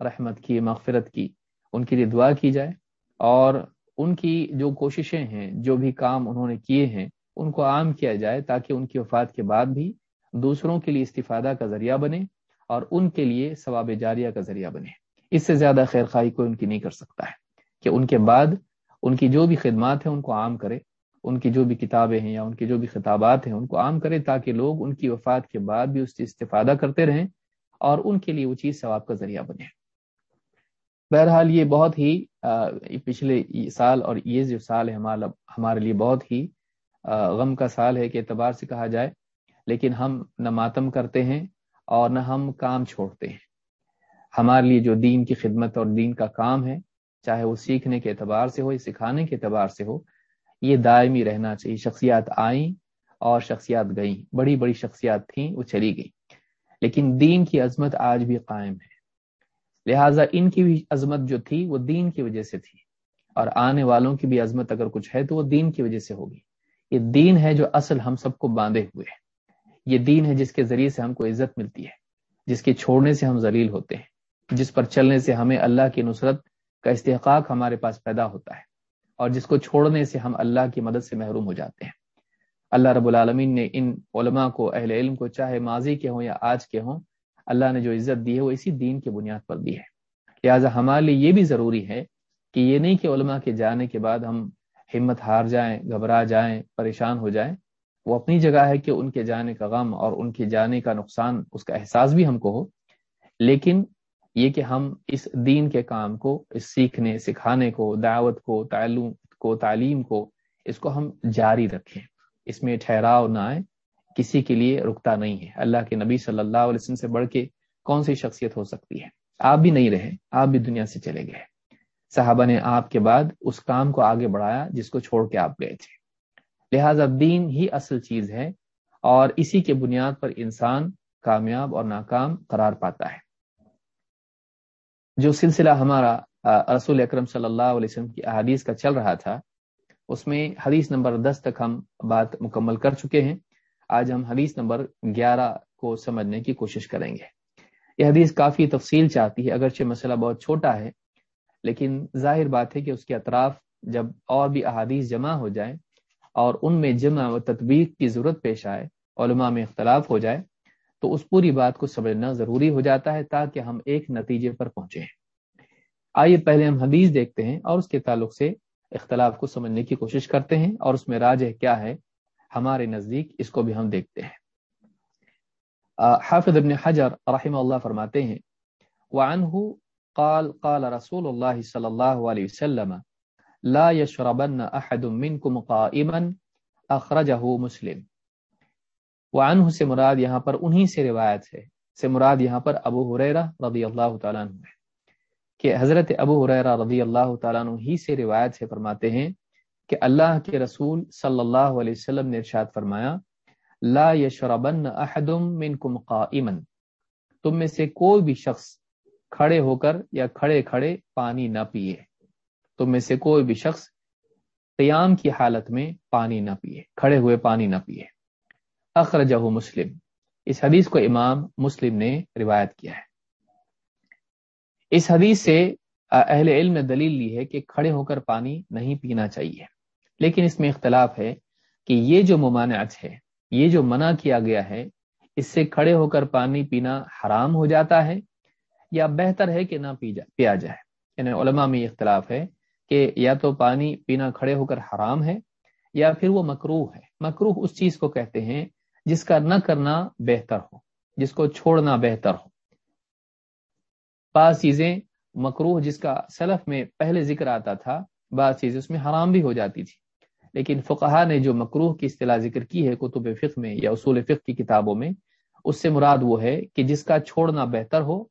رحمت کی، مغفرت کی۔ ان کے لیے دعا کی جائے اور ان کی جو کوششیں ہیں، جو بھی کام انہوں نے کیے ہیں، ان کو عام کیا جائے تاکہ ان کی وفات کے بعد بھی دوسروں کے لیے استفادہ کا ذریعہ بنے اور ان کے لیے ثواب جاریہ کا ذریعہ بنے۔ اس سے زیادہ خیر خواہی کوئی ان کی نہیں کر سکتا ہے کہ ان کے بعد ان کی جو بھی خدمات ہیں ان کو عام کرے، ان کی جو بھی کتابیں ہیں یا ان کی جو بھی خطابات ہیں ان کو عام کرے تاکہ لوگ ان کی وفات کے بعد بھی اس سے استفادہ کرتے رہیں اور ان کے لیے وہ چیز ثواب کا ذریعہ بنے۔ بہرحال یہ بہت ہی پچھلے سال اور یہ جو سال ہے ہمارے لیے بہت ہی غم کا سال ہے کہ اعتبار سے کہا جائے، لیکن ہم نہ ماتم کرتے ہیں اور نہ ہم کام چھوڑتے ہیں۔ ہمارے لیے جو دین کی خدمت اور دین کا کام ہے، چاہے وہ سیکھنے کے اعتبار سے ہو یا سکھانے کے اعتبار سے ہو، یہ دائمی رہنا چاہیے۔ شخصیات آئیں اور شخصیات گئیں، بڑی بڑی شخصیات تھیں، وہ چلی گئی لیکن دین کی عظمت آج بھی قائم ہے۔ لہٰذا ان کی بھی عظمت جو تھی وہ دین کی وجہ سے تھی۔ اور آنے والوں کی بھی عظمت اگر کچھ ہے تو وہ دین کی وجہ سے ہوگی۔ یہ دین ہے جو اصل ہم سب کو باندھے ہوئے ہے۔ یہ دین ہے جس کے ذریعے سے ہم کو عزت ملتی ہے، جس کے چھوڑنے سے ہم ذلیل ہوتے ہیں، جس پر چلنے سے ہمیں اللہ کی نصرت کا استحقاق ہمارے پاس پیدا ہوتا ہے، اور جس کو چھوڑنے سے ہم اللہ کی مدد سے محروم ہو جاتے ہیں۔ اللہ رب العالمین نے ان علماء کو، اہل علم کو چاہے ماضی کے ہوں یا آج کے ہوں اللہ نے جو عزت دی ہے وہ اسی دین کے بنیاد پر دی ہے۔ لہٰذا ہمارے لیے یہ بھی ضروری ہے کہ یہ نہیں کہ علماء کے جانے کے بعد ہم ہمت ہار جائیں، گھبرا جائیں، پریشان ہو جائیں۔ وہ اپنی جگہ ہے کہ ان کے جانے کا غم اور ان کے جانے کا نقصان، اس کا احساس بھی ہم کو ہو۔ لیکن یہ کہ ہم اس دین کے کام کو، اس سیکھنے، سکھانے کو، دعوت کو تعلیم کو تعلیم کو، اس کو ہم جاری رکھیں۔ اس میں ٹھہراؤ نہ آئے۔ کسی کے لیے رکتا نہیں ہے۔ اللہ کے نبی صلی اللہ علیہ وسلم سے بڑھ کے کون سی شخصیت ہو سکتی ہے؟ آپ بھی نہیں رہے، آپ بھی دنیا سے چلے گئے۔ صحابہ نے آپ کے بعد اس کام کو آگے بڑھایا جس کو چھوڑ کے آپ گئے تھے۔ لہذا دین ہی اصل چیز ہے اور اسی کے بنیاد پر انسان کامیاب اور ناکام قرار پاتا ہے۔ جو سلسلہ ہمارا رسول اکرم صلی اللہ علیہ وسلم کی احادیث کا چل رہا تھا، اس میں حدیث نمبر دس تک ہم بات مکمل کر چکے ہیں۔ آج ہم حدیث نمبر گیارہ کو سمجھنے کی کوشش کریں گے۔ یہ حدیث کافی تفصیل چاہتی ہے، اگرچہ مسئلہ بہت چھوٹا ہے، لیکن ظاہر بات ہے کہ اس کے اطراف جب اور بھی احادیث جمع ہو جائیں اور ان میں جمع و تطبیق کی ضرورت پیش آئے، علماء میں اختلاف ہو جائے، تو اس پوری بات کو سمجھنا ضروری ہو جاتا ہے تاکہ ہم ایک نتیجے پر پہنچے آئیے پہلے ہم حدیث دیکھتے ہیں اور اس کے تعلق سے اختلاف کو سمجھنے کی کوشش کرتے ہیں اور اس میں راج کیا ہے۔ ہمارے نزدیک اس کو بھی ہم دیکھتے ہیں۔ حافظ ابن حجر رحمہ اللہ فرماتے ہیں، وعنہ قال قال رسول اللہ صلی اللہ علیہ وسلم، لا يشربن احد منكم قائما اخرجہ مسلم۔ وعنہ سے مراد یہاں پر انہی سے روایت ہے۔ سے مراد یہاں پر ابو حریرہ رضی اللہ تعالیٰ عنہ ہے۔ کہ حضرت ابو حریرہ رضی اللہ تعالیٰ عنہ ہی سے روایت سے فرماتے ہیں کہ اللہ کے رسول صلی اللہ علیہ وسلم نے ارشاد فرمایا، لا یشربن احد منکم قائما۔ تم میں سے کوئی بھی شخص کھڑے ہو کر یا کھڑے کھڑے پانی نہ پیے۔ تم میں سے کوئی بھی شخص قیام کی حالت میں پانی نہ پیے، کھڑے ہوئے پانی نہ پیے۔ اخرجہ مسلم۔ اس حدیث کو امام مسلم نے روایت کیا ہے۔ اس حدیث سے اہل علم نے دلیل لی ہے کہ کھڑے ہو کر پانی نہیں پینا چاہیے۔ لیکن اس میں اختلاف ہے کہ یہ جو ممانعت ہے، یہ جو منع کیا گیا ہے، اس سے کھڑے ہو کر پانی پینا حرام ہو جاتا ہے یا بہتر ہے کہ نہ پی جا، پیا جائے۔ یعنی علماء میں اختلاف ہے کہ یا تو پانی پینا کھڑے ہو کر حرام ہے یا پھر وہ مکروح ہے۔ مکروح اس چیز کو کہتے ہیں جس کا نہ کرنا بہتر ہو، جس کو چھوڑنا بہتر ہو۔ بعض چیزیں مکروح جس کا سلف میں پہلے ذکر آتا تھا، بعض چیزیں اس میں حرام بھی ہو جاتی تھی۔ لیکن فقہ نے جو مکروح کی اصطلاح ذکر کی ہے کتب فقہ میں یا اصول فقہ کی کتابوں میں، اس سے مراد وہ ہے کہ جس کا چھوڑنا بہتر ہو،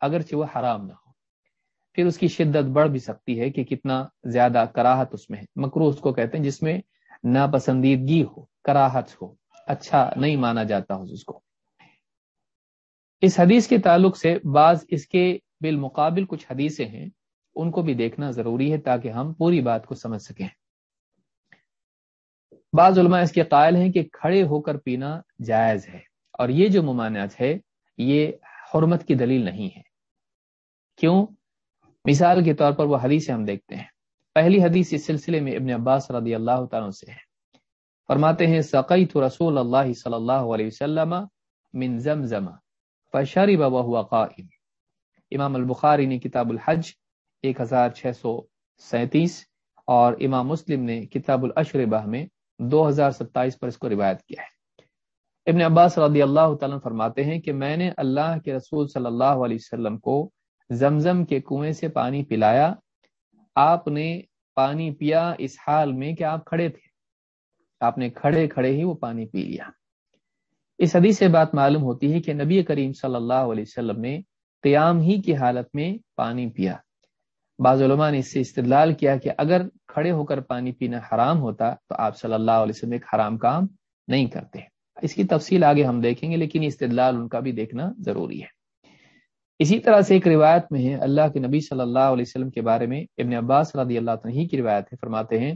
اگرچہ وہ حرام نہ ہو۔ پھر اس کی شدت بڑھ بھی سکتی ہے کہ کتنا زیادہ کراہت اس میں ہے۔ مکروح اس کو کہتے ہیں جس میں ناپسندیدگی ہو، کراہت ہو اچھا نہیں مانا جاتا ہو اس کو۔ اس حدیث کے تعلق سے بعض اس کے بالمقابل کچھ حدیثیں ہیں، ان کو بھی دیکھنا ضروری ہے تاکہ ہم پوری بات کو سمجھ سکیں۔ بعض علماء اس کے قائل ہیں کہ کھڑے ہو کر پینا جائز ہے۔ اور یہ جو ممانعت ہے، یہ حرمت کی دلیل نہیں ہے۔ کیوں؟ مثال کے طور پر وہ حدیث ہم دیکھتے ہیں۔ پہلی حدیث اس سلسلے میں ابن عباس رضی اللہ تعالیٰ سے ہے۔ فرماتے ہیں، سقیت رسول اللہ صلی اللہ علیہ وسلم من زمزم فشرب وهو قائم۔ امام البخاری نے کتاب الحج ایک ہزار چھ سو سینتیس اور امام مسلم نے کتاب الاشربہ میں دو ہزار ستائیس پر اس کو روایت کیا ہے۔ ابن عباس رضی اللہ تعالیٰ فرماتے ہیں کہ میں نے اللہ کے رسول صلی اللہ علیہ وسلم کو زمزم کے کنویں سے پانی پلایا۔ آپ نے پانی پیا اس حال میں کہ آپ کھڑے تھے۔ آپ نے کھڑے کھڑے ہی وہ پانی پی لیا۔ اس حدیث سے بات معلوم ہوتی ہے کہ نبی کریم صلی اللہ علیہ وسلم نے قیام ہی کی حالت میں پانی پیا۔ بعض علماء نے اس سے استدلال کیا کہ اگر کھڑے ہو کر پانی پینا حرام ہوتا تو آپ صلی اللہ علیہ وسلم ایک حرام کام نہیں کرتے۔ اس کی تفصیل آگے ہم دیکھیں گے، لیکن استدلال ان کا بھی دیکھنا ضروری ہے۔ اسی طرح سے ایک روایت میں ہے، اللہ کے نبی صلی اللہ علیہ وسلم کے بارے میں ابن عباس رضی اللہ عنہ کی روایت ہے، فرماتے ہیں،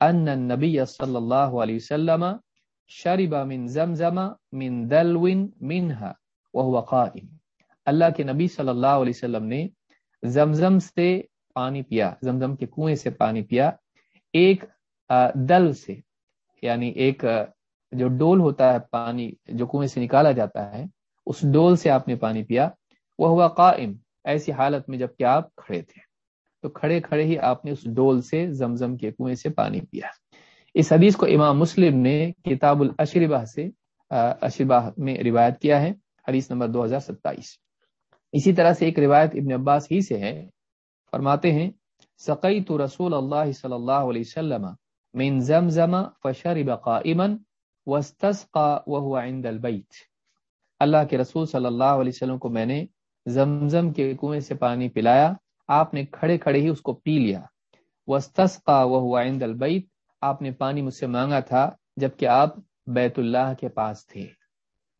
ان النبی صلی اللہ علیہ وسلم شرب من زمزم من دلو منها وهو قائم۔ اللہ کے نبی صلی اللہ علیہ وسلم نے زمزم سے پانی پیا، زمزم کے کنویں سے پانی پیا۔ ایک دل سے یعنی ایک جو ڈول ہوتا ہے پانی جو کنویں سے نکالا جاتا ہے، اس ڈول سے آپ نے پانی پیا۔ وہ ہوا قائم، ایسی حالت میں جبکہ آپ کھڑے تھے۔ تو کھڑے کھڑے ہی آپ نے اس ڈول سے زمزم کے کنویں سے پانی پیا۔ اس حدیث کو امام مسلم نے کتاب الاشربہ سے اشربہ میں روایت کیا ہے، حدیث نمبر دو ہزار ستائیس۔ اسی طرح سے ایک روایت ابن عباس ہی سے ہے۔ فرماتے ہیں سقیت رسول اللہ صلی اللہ علیہ وسلم من زمزم فشرب قائما واستسقى وهو عند البيت۔ اللہ کے رسول صلی اللہ علیہ وسلم کو میں نے زمزم کے کنویں سے پانی پلایا، آپ نے کھڑے کھڑے ہی اس کو پی لیا۔ وسطا وہ ہوا عند البیت آپ نے پانی مجھ سے مانگا تھا جبکہ آپ بیت اللہ کے پاس تھے۔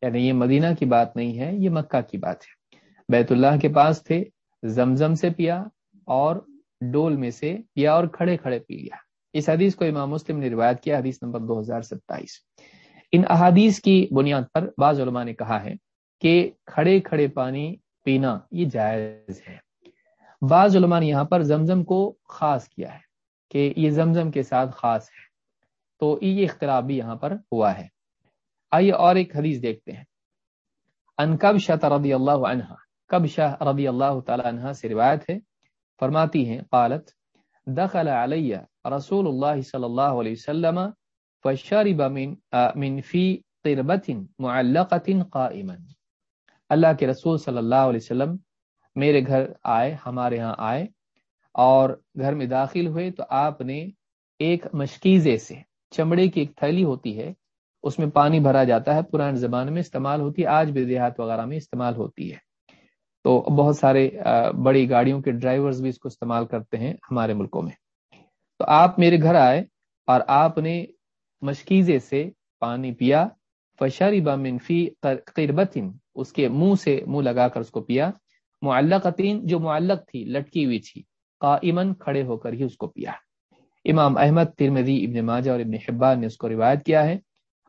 یعنی یہ مدینہ کی بات نہیں ہے، یہ مکہ کی بات ہے۔ بیت اللہ کے پاس تھے، زمزم سے پیا اور ڈول میں سے پیا اور کھڑے کھڑے پی لیا۔ اس حدیث کو امام مسلم نے روایت کیا، حدیث نمبر دو ہزار ستائیس۔ ان احادیث کی بنیاد پر بعض علماء نے کہا ہے کہ کھڑے کھڑے پانی پینا یہ جائز ہے۔ بعض علماء نے یہاں پر زمزم کو خاص کیا ہے کہ یہ زمزم کے ساتھ خاص ہے۔ تو یہ اختلاف بھی یہاں پر ہوا ہے۔ آئیے اور ایک حدیث دیکھتے ہیں۔ ان کب شاہ رضی اللہ عنہ کب شاہ رضی اللہ تعالی عنہ سے روایت ہے۔ فرماتی ہیں، قالت، دخل علیہ رسول اللہ صلی اللہ علیہ وسلم فشرب من من فی قربت معلقت قائما۔ اللہ کے رسول صلی اللہ علیہ وسلم میرے گھر آئے، ہمارے ہاں آئے اور گھر میں داخل ہوئے تو آپ نے ایک مشکیزے سے، چمڑے کی ایک تھیلی ہوتی ہے، اس میں پانی بھرا جاتا ہے پرانے زمانے میں استعمال ہوتی ہے، آج بھی دیہات وغیرہ میں استعمال ہوتی ہے۔ تو بہت سارے بڑی گاڑیوں کے ڈرائیورز بھی اس کو استعمال کرتے ہیں ہمارے ملکوں میں۔ تو آپ میرے گھر آئے اور آپ نے مشکیزے سے پانی پیا۔ فشاری منفی قربتن اس کے منہ سے منہ لگا کر اس کو پیا۔ معلقتین جو معلق تھی، لٹکی ہوئی تھی۔ قائمن کھڑے ہو کر ہی اس کو پیا۔ امام احمد ترمدی ابن ماجہ اور ابن حبان نے اس کو روایت کیا ہے۔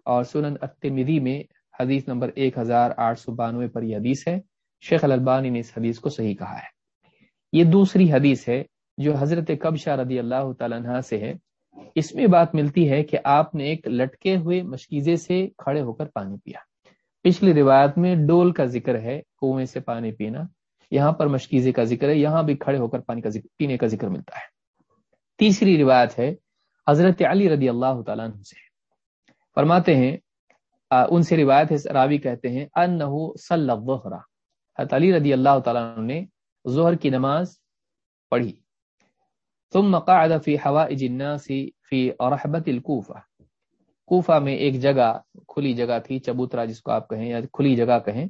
اور سنن الترمذی میں حدیث نمبر ایک ہزار آٹھ سو بانوے پر یہ حدیث ہے۔ شیخ الالبانی نے اس حدیث کو صحیح کہا ہے۔ یہ دوسری حدیث ہے جو حضرت کبشہ رضی اللہ تعالیٰ عنہ سے ہے۔ اس میں بات ملتی ہے کہ آپ نے ایک لٹکے ہوئے مشکیزے سے کھڑے ہو کر پانی پیا۔ پچھلی روایت میں ڈول کا ذکر ہے، کنویں سے پانی پینا۔ یہاں پر مشکیزے کا ذکر ہے، یہاں بھی کھڑے ہو کر پانی کا ذکر، پینے کا ذکر ملتا ہے۔ تیسری روایت ہے حضرت علی رضی اللہ تعالیٰ عنہ سے۔ فرماتے ہیں ان سے روایت ہے راوی کہتے ہیں، انہو صلی الظہرہ حضرت علی رضی اللہ تعالیٰ عنہ نے ظہر کی نماز پڑھی۔ ثم قعد فی حوائج الناس فی رحبت الکوفہ۔ کوفہ میں ایک جگہ، کھلی جگہ تھی، چبوترا جس کو آپ کہیں یا کھلی جگہ کہیں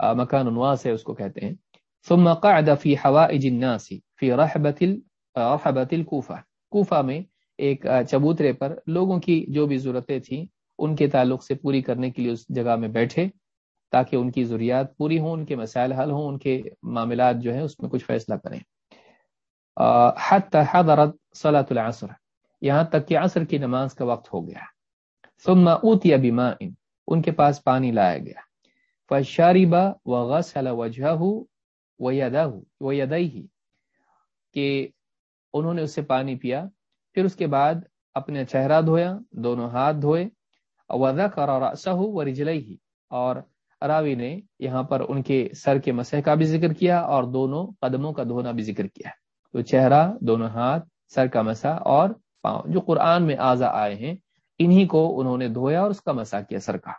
مکان انواس ہے، اس کو کہتے ہیں۔ ثم قعد في حوائج الناس في رحبت رحبت الكوفہ کوفہ میں ایک چبوترے پر لوگوں کی جو بھی ضرورتیں تھیں، ان کے تعلق سے پوری کرنے کے لیے اس جگہ میں بیٹھے۔ تاکہ ان کی ضروریات پوری ہوں، ان کے مسائل حل ہوں، ان کے معاملات جو ہیں، اس میں کچھ فیصلہ کریں۔ حتی حضرت صلاة العصر، یہاں تک کہ عصر کی نماز کا وقت ہو گیا۔ ثم اوتی بماء، ان کے پاس پانی لایا گیا۔ فشارب وغسل وجهه ويديه کہ انہوں نے اس سے پانی پیا، پھر اس کے بعد اپنے چہرہ دھویا، دونوں ہاتھ دھوئے وذكر راسه ورجليه اور راوی نے یہاں پر ان کے سر کے مسح کا بھی ذکر کیا اور دونوں قدموں کا دھونا بھی ذکر کیا تو چہرہ، دونوں ہاتھ، سر کا مسا اور پاؤں جو قرآن میں آزا آئے ہیں، انہی کو انہوں نے دھویا اور اس کا مسا کیا سر کا۔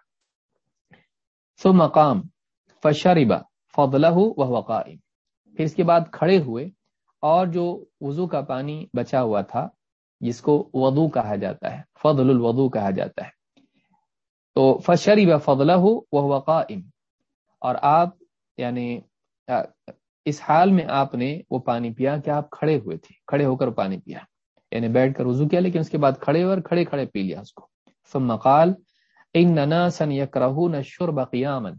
سو مقام فشربا فضلہ وہ قائم۔ پھر اس کے بعد کھڑے ہوئے اور جو وضو کا پانی بچا ہوا تھا، جس کو وضو کہا جاتا ہے، فضل الوضو کہا جاتا ہے۔ تو فشربا فضلہ وہ قائم۔ اور آپ یعنی اس حال میں آپ نے وہ پانی پیا کہ آپ کھڑے ہوئے تھے، کھڑے ہو کر پانی پیا۔ یعنی بیٹھ کر وضو کیا، لیکن اس کے بعد کھڑے اور کھڑے کھڑے پی لیا اس کو۔ ثم قال ان سن یکرہون شرب قیاما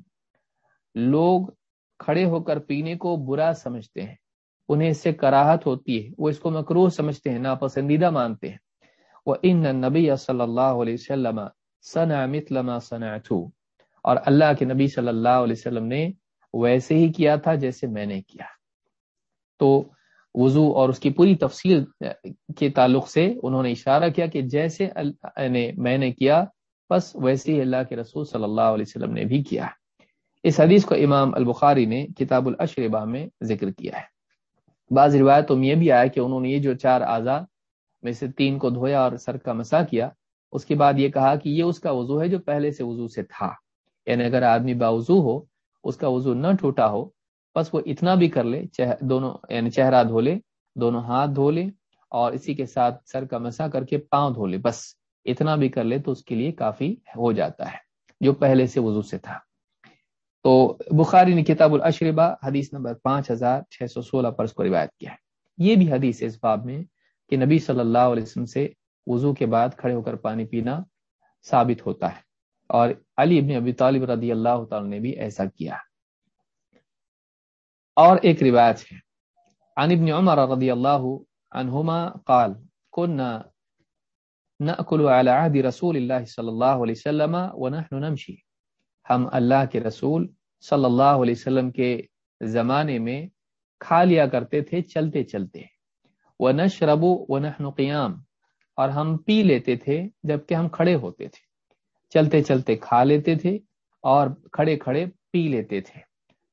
لوگ کھڑے ہو کر پینے کو برا سمجھتے ہیں۔ انہیں اس سے کراہت ہوتی ہے، وہ اس کو مکروح سمجھتے ہیں، ناپسندیدہ مانتے ہیں۔ وہ ان نبی صلی اللہ علیہ وسلم سنا مثلما صنعت اور اللہ کے نبی صلی اللہ علیہ وسلم نے ویسے ہی کیا تھا جیسے میں نے کیا۔ تو وضو اور اس کی پوری تفصیل کے تعلق سے انہوں نے اشارہ کیا کہ جیسے یعنی میں نے کیا، بس ویسے ہی اللہ کے رسول صلی اللہ علیہ وسلم نے بھی کیا۔ اس حدیث کو امام البخاری نے کتاب الاشربا میں ذکر کیا ہے۔ بعض روایتوں میں یہ بھی آیا کہ انہوں نے یہ جو چار اعضاء میں سے تین کو دھویا اور سر کا مسا کیا اس کے بعد یہ کہا کہ یہ اس کا وضو ہے جو پہلے سے وضو سے تھا۔ یعنی اگر آدمی باوضو ہو، اس کا وضو نہ ٹوٹا ہو، بس وہ اتنا بھی کر لے دونوں یعنی چہرہ دھو لے، دونوں ہاتھ دھو لے اور اسی کے ساتھ سر کا مسا کر کے پاؤں دھو لے، بس اتنا بھی کر لے تو اس کے لیے کافی ہو جاتا ہے، جو پہلے سے وضو سے تھا۔ تو بخاری نے کتاب الاشربا حدیث نمبر پانچ ہزار چھ سو سولہ پر اس کو روایت کیا ہے۔ یہ بھی حدیث ہے اس باب میں کہ نبی صلی اللہ علیہ وسلم سے وضو کے بعد کھڑے ہو کر پانی پینا ثابت ہوتا ہے۔ اور علی ابن ابی طالب رضی اللہ تعالی نے بھی ایسا کیا۔ اور ایک روایت ہے۔ عن ابن عمر رضی اللہ عنہما قال كنا نأكل على عهد رسول الله صلی اللہ علیہ وسلم ونحن نمشي ہم اللہ کے رسول صلی اللہ علیہ وسلم کے زمانے میں کھا لیا کرتے تھے چلتے چلتے۔ ونشرب ونحن قیام۔ اور ہم پی لیتے تھے جبکہ ہم کھڑے ہوتے تھے۔ چلتے چلتے کھا لیتے تھے اور کھڑے کھڑے پی لیتے تھے۔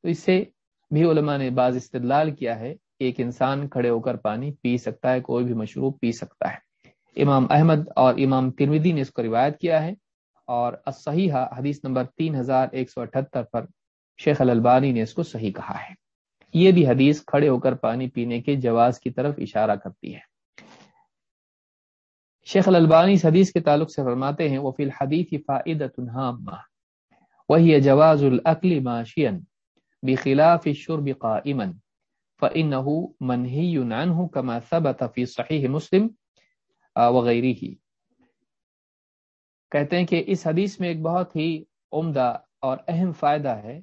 تو اس سے بھی علماء نے بعض استدلال کیا ہے کہ ایک انسان کھڑے ہو کر پانی پی سکتا ہے، کوئی بھی مشروب پی سکتا ہے۔ امام احمد اور امام ترمیدی نے اس کو روایت کیا ہے اور صحیح حدیث نمبر تین ہزار ایک سو اٹھہتر پر شیخ البانی نے اس کو صحیح کہا ہے۔ یہ بھی حدیث کھڑے ہو کر پانی پینے کے جواز کی طرف اشارہ کرتی ہے۔ شیخ البانی اس حدیث کے تعلق سے فرماتے ہیں وہ فی الحدیث فائدۃ ہامہ وہی جواز العقل معاشین بخلاف الشرب قائما فانه منهي عنه كما ثبت في صحیح مسلم وغیرہ کہتے ہیں کہ اس حدیث میں ایک بہت ہی عمدہ اور اہم فائدہ ہے،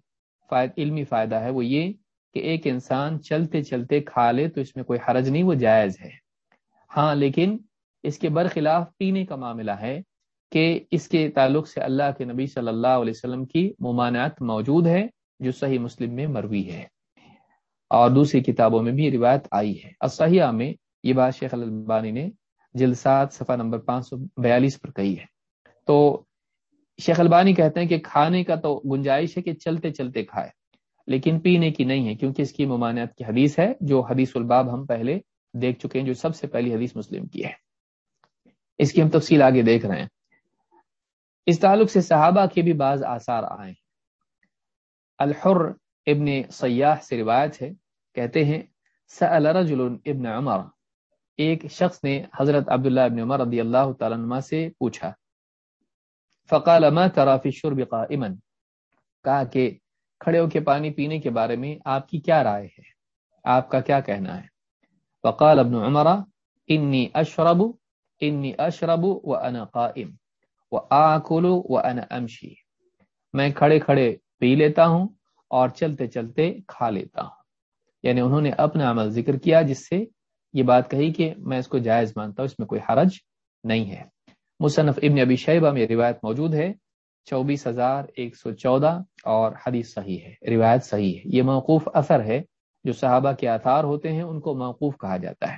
فائد، علمی فائدہ ہے وہ یہ کہ ایک انسان چلتے چلتے کھا لے تو اس میں کوئی حرج نہیں، وہ جائز ہے۔ ہاں لیکن اس کے برخلاف پینے کا معاملہ ہے کہ اس کے تعلق سے اللہ کے نبی صلی اللہ علیہ وسلم کی ممانعت موجود ہے، جو صحیح مسلم میں مروی ہے۔ اور دوسری کتابوں میں بھی روایت آئی ہے۔ اسحیہ میں یہ بات شیخ البانی نے جلسات صفحہ نمبر پانچ سو بیالیس پر کہی ہے۔ تو شیخ البانی کہتے ہیں کہ کھانے کا تو گنجائش ہے کہ چلتے چلتے کھائے، لیکن پینے کی نہیں ہے، کیونکہ اس کی ممانعت کی حدیث ہے، جو حدیث الباب ہم پہلے دیکھ چکے ہیں، جو سب سے پہلی حدیث مسلم کی ہے۔ اس کی ہم تفصیل آگے دیکھ رہے ہیں۔ اس تعلق سے صحابہ کے بھی بعض آثار آئے۔ الحر ابن سیاح سے روایت ہے، کہتے ہیں، سأل رجل ابن عمر، ایک شخص نے حضرت عبداللہ ابن عمر رضی اللہ تعالیٰ عنہ سے پوچھا۔ فقال، ما ترى في الشرب قائما؟ کہا کہ، کھڑے ہو کے پانی پینے کے بارے میں آپ کی کیا رائے ہے؟ آپ کا کیا کہنا ہے؟ فقال ابن عمر، انی اشرب انی اشرب و انا قائم و آکل و انا امشی میں کھڑے کھڑے پی لیتا ہوں اور چلتے چلتے کھا لیتا ہوں۔ یعنی انہوں نے اپنا عمل ذکر کیا جس سے یہ بات کہی کہ میں اس کو جائز مانتا ہوں، اس میں کوئی حرج نہیں ہے۔ مصنف ابن ابی شیبہ میں روایت موجود ہے، چوبیس ہزار ایک سو چودہ اور حدیث صحیح ہے، روایت صحیح ہے۔ یہ موقوف اثر ہے جو صحابہ کے آثار ہوتے ہیں، ان کو موقوف کہا جاتا ہے۔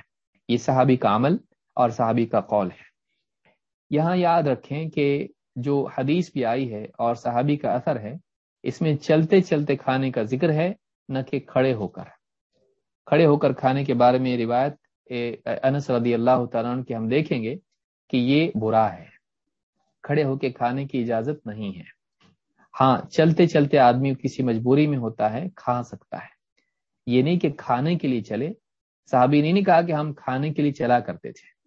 یہ صحابی کا عمل اور صحابی کا قول ہے۔ یہاں یاد رکھیں کہ جو حدیث بھی آئی ہے اور صحابی کا اثر ہے، اس میں چلتے چلتے کھانے کا ذکر ہے، نہ کہ کھڑے ہو کر۔ کھڑے ہو کر کھانے کے بارے میں روایت انس رضی اللہ تعالیٰ کی ہم دیکھیں گے کہ یہ برا ہے۔ کھڑے ہو کے کھانے کی اجازت نہیں ہے۔ ہاں چلتے چلتے آدمی کسی مجبوری میں ہوتا ہے، کھا سکتا ہے۔ یہ نہیں کہ کھانے کے لیے چلے۔ صحابی نے نہیں کہا کہ ہم کھانے کے لیے چلا کرتے تھے۔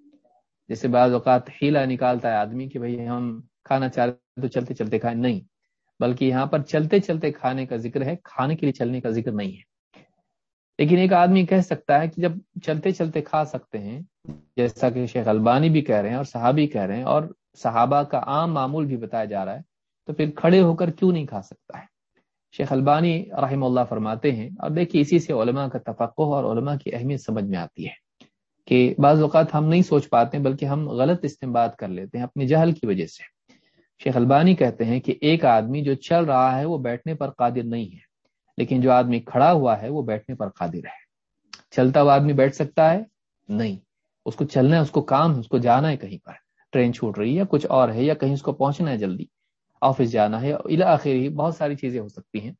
جیسے بعض اوقات ہیلا نکالتا ہے آدمی کہ بھئی ہم کھانا چاہ رہے تو چلتے چلتے کھائیں نہیں، بلکہ یہاں پر چلتے چلتے کھانے کا ذکر ہے، کھانے کے لیے چلنے کا ذکر نہیں ہے۔ لیکن ایک آدمی کہہ سکتا ہے کہ جب چلتے چلتے کھا سکتے ہیں، جیسا کہ شیخ البانی بھی کہہ رہے ہیں اور صحابی کہہ رہے ہیں، اور صحابہ کا عام معمول بھی بتایا جا رہا ہے، تو پھر کھڑے ہو کر کیوں نہیں کھا سکتا ہے؟ شیخ البانی رحم اللہ فرماتے ہیں، اور دیکھیے اسی سے علماء کا تفقع اور علماء کی اہمیت سمجھ میں آتی ہے۔ کہ بعض اوقات ہم نہیں سوچ پاتے بلکہ ہم غلط استعمال کر لیتے ہیں اپنے جہل کی وجہ سے۔ شیخ البانی کہتے ہیں کہ ایک آدمی جو چل رہا ہے وہ بیٹھنے پر قادر نہیں ہے، لیکن جو آدمی کھڑا ہوا ہے وہ بیٹھنے پر قادر ہے۔ چلتا ہوا آدمی بیٹھ سکتا ہے؟ نہیں۔ اس کو چلنا ہے، اس کو کام ہے، اس کو جانا ہے کہیں پر۔ ٹرین چھوٹ رہی ہے، کچھ اور ہے یا کہیں اس کو پہنچنا ہے جلدی۔ آفس جانا ہے آخر ہی بہت ساری چیزیں ہو سکتی ہیں۔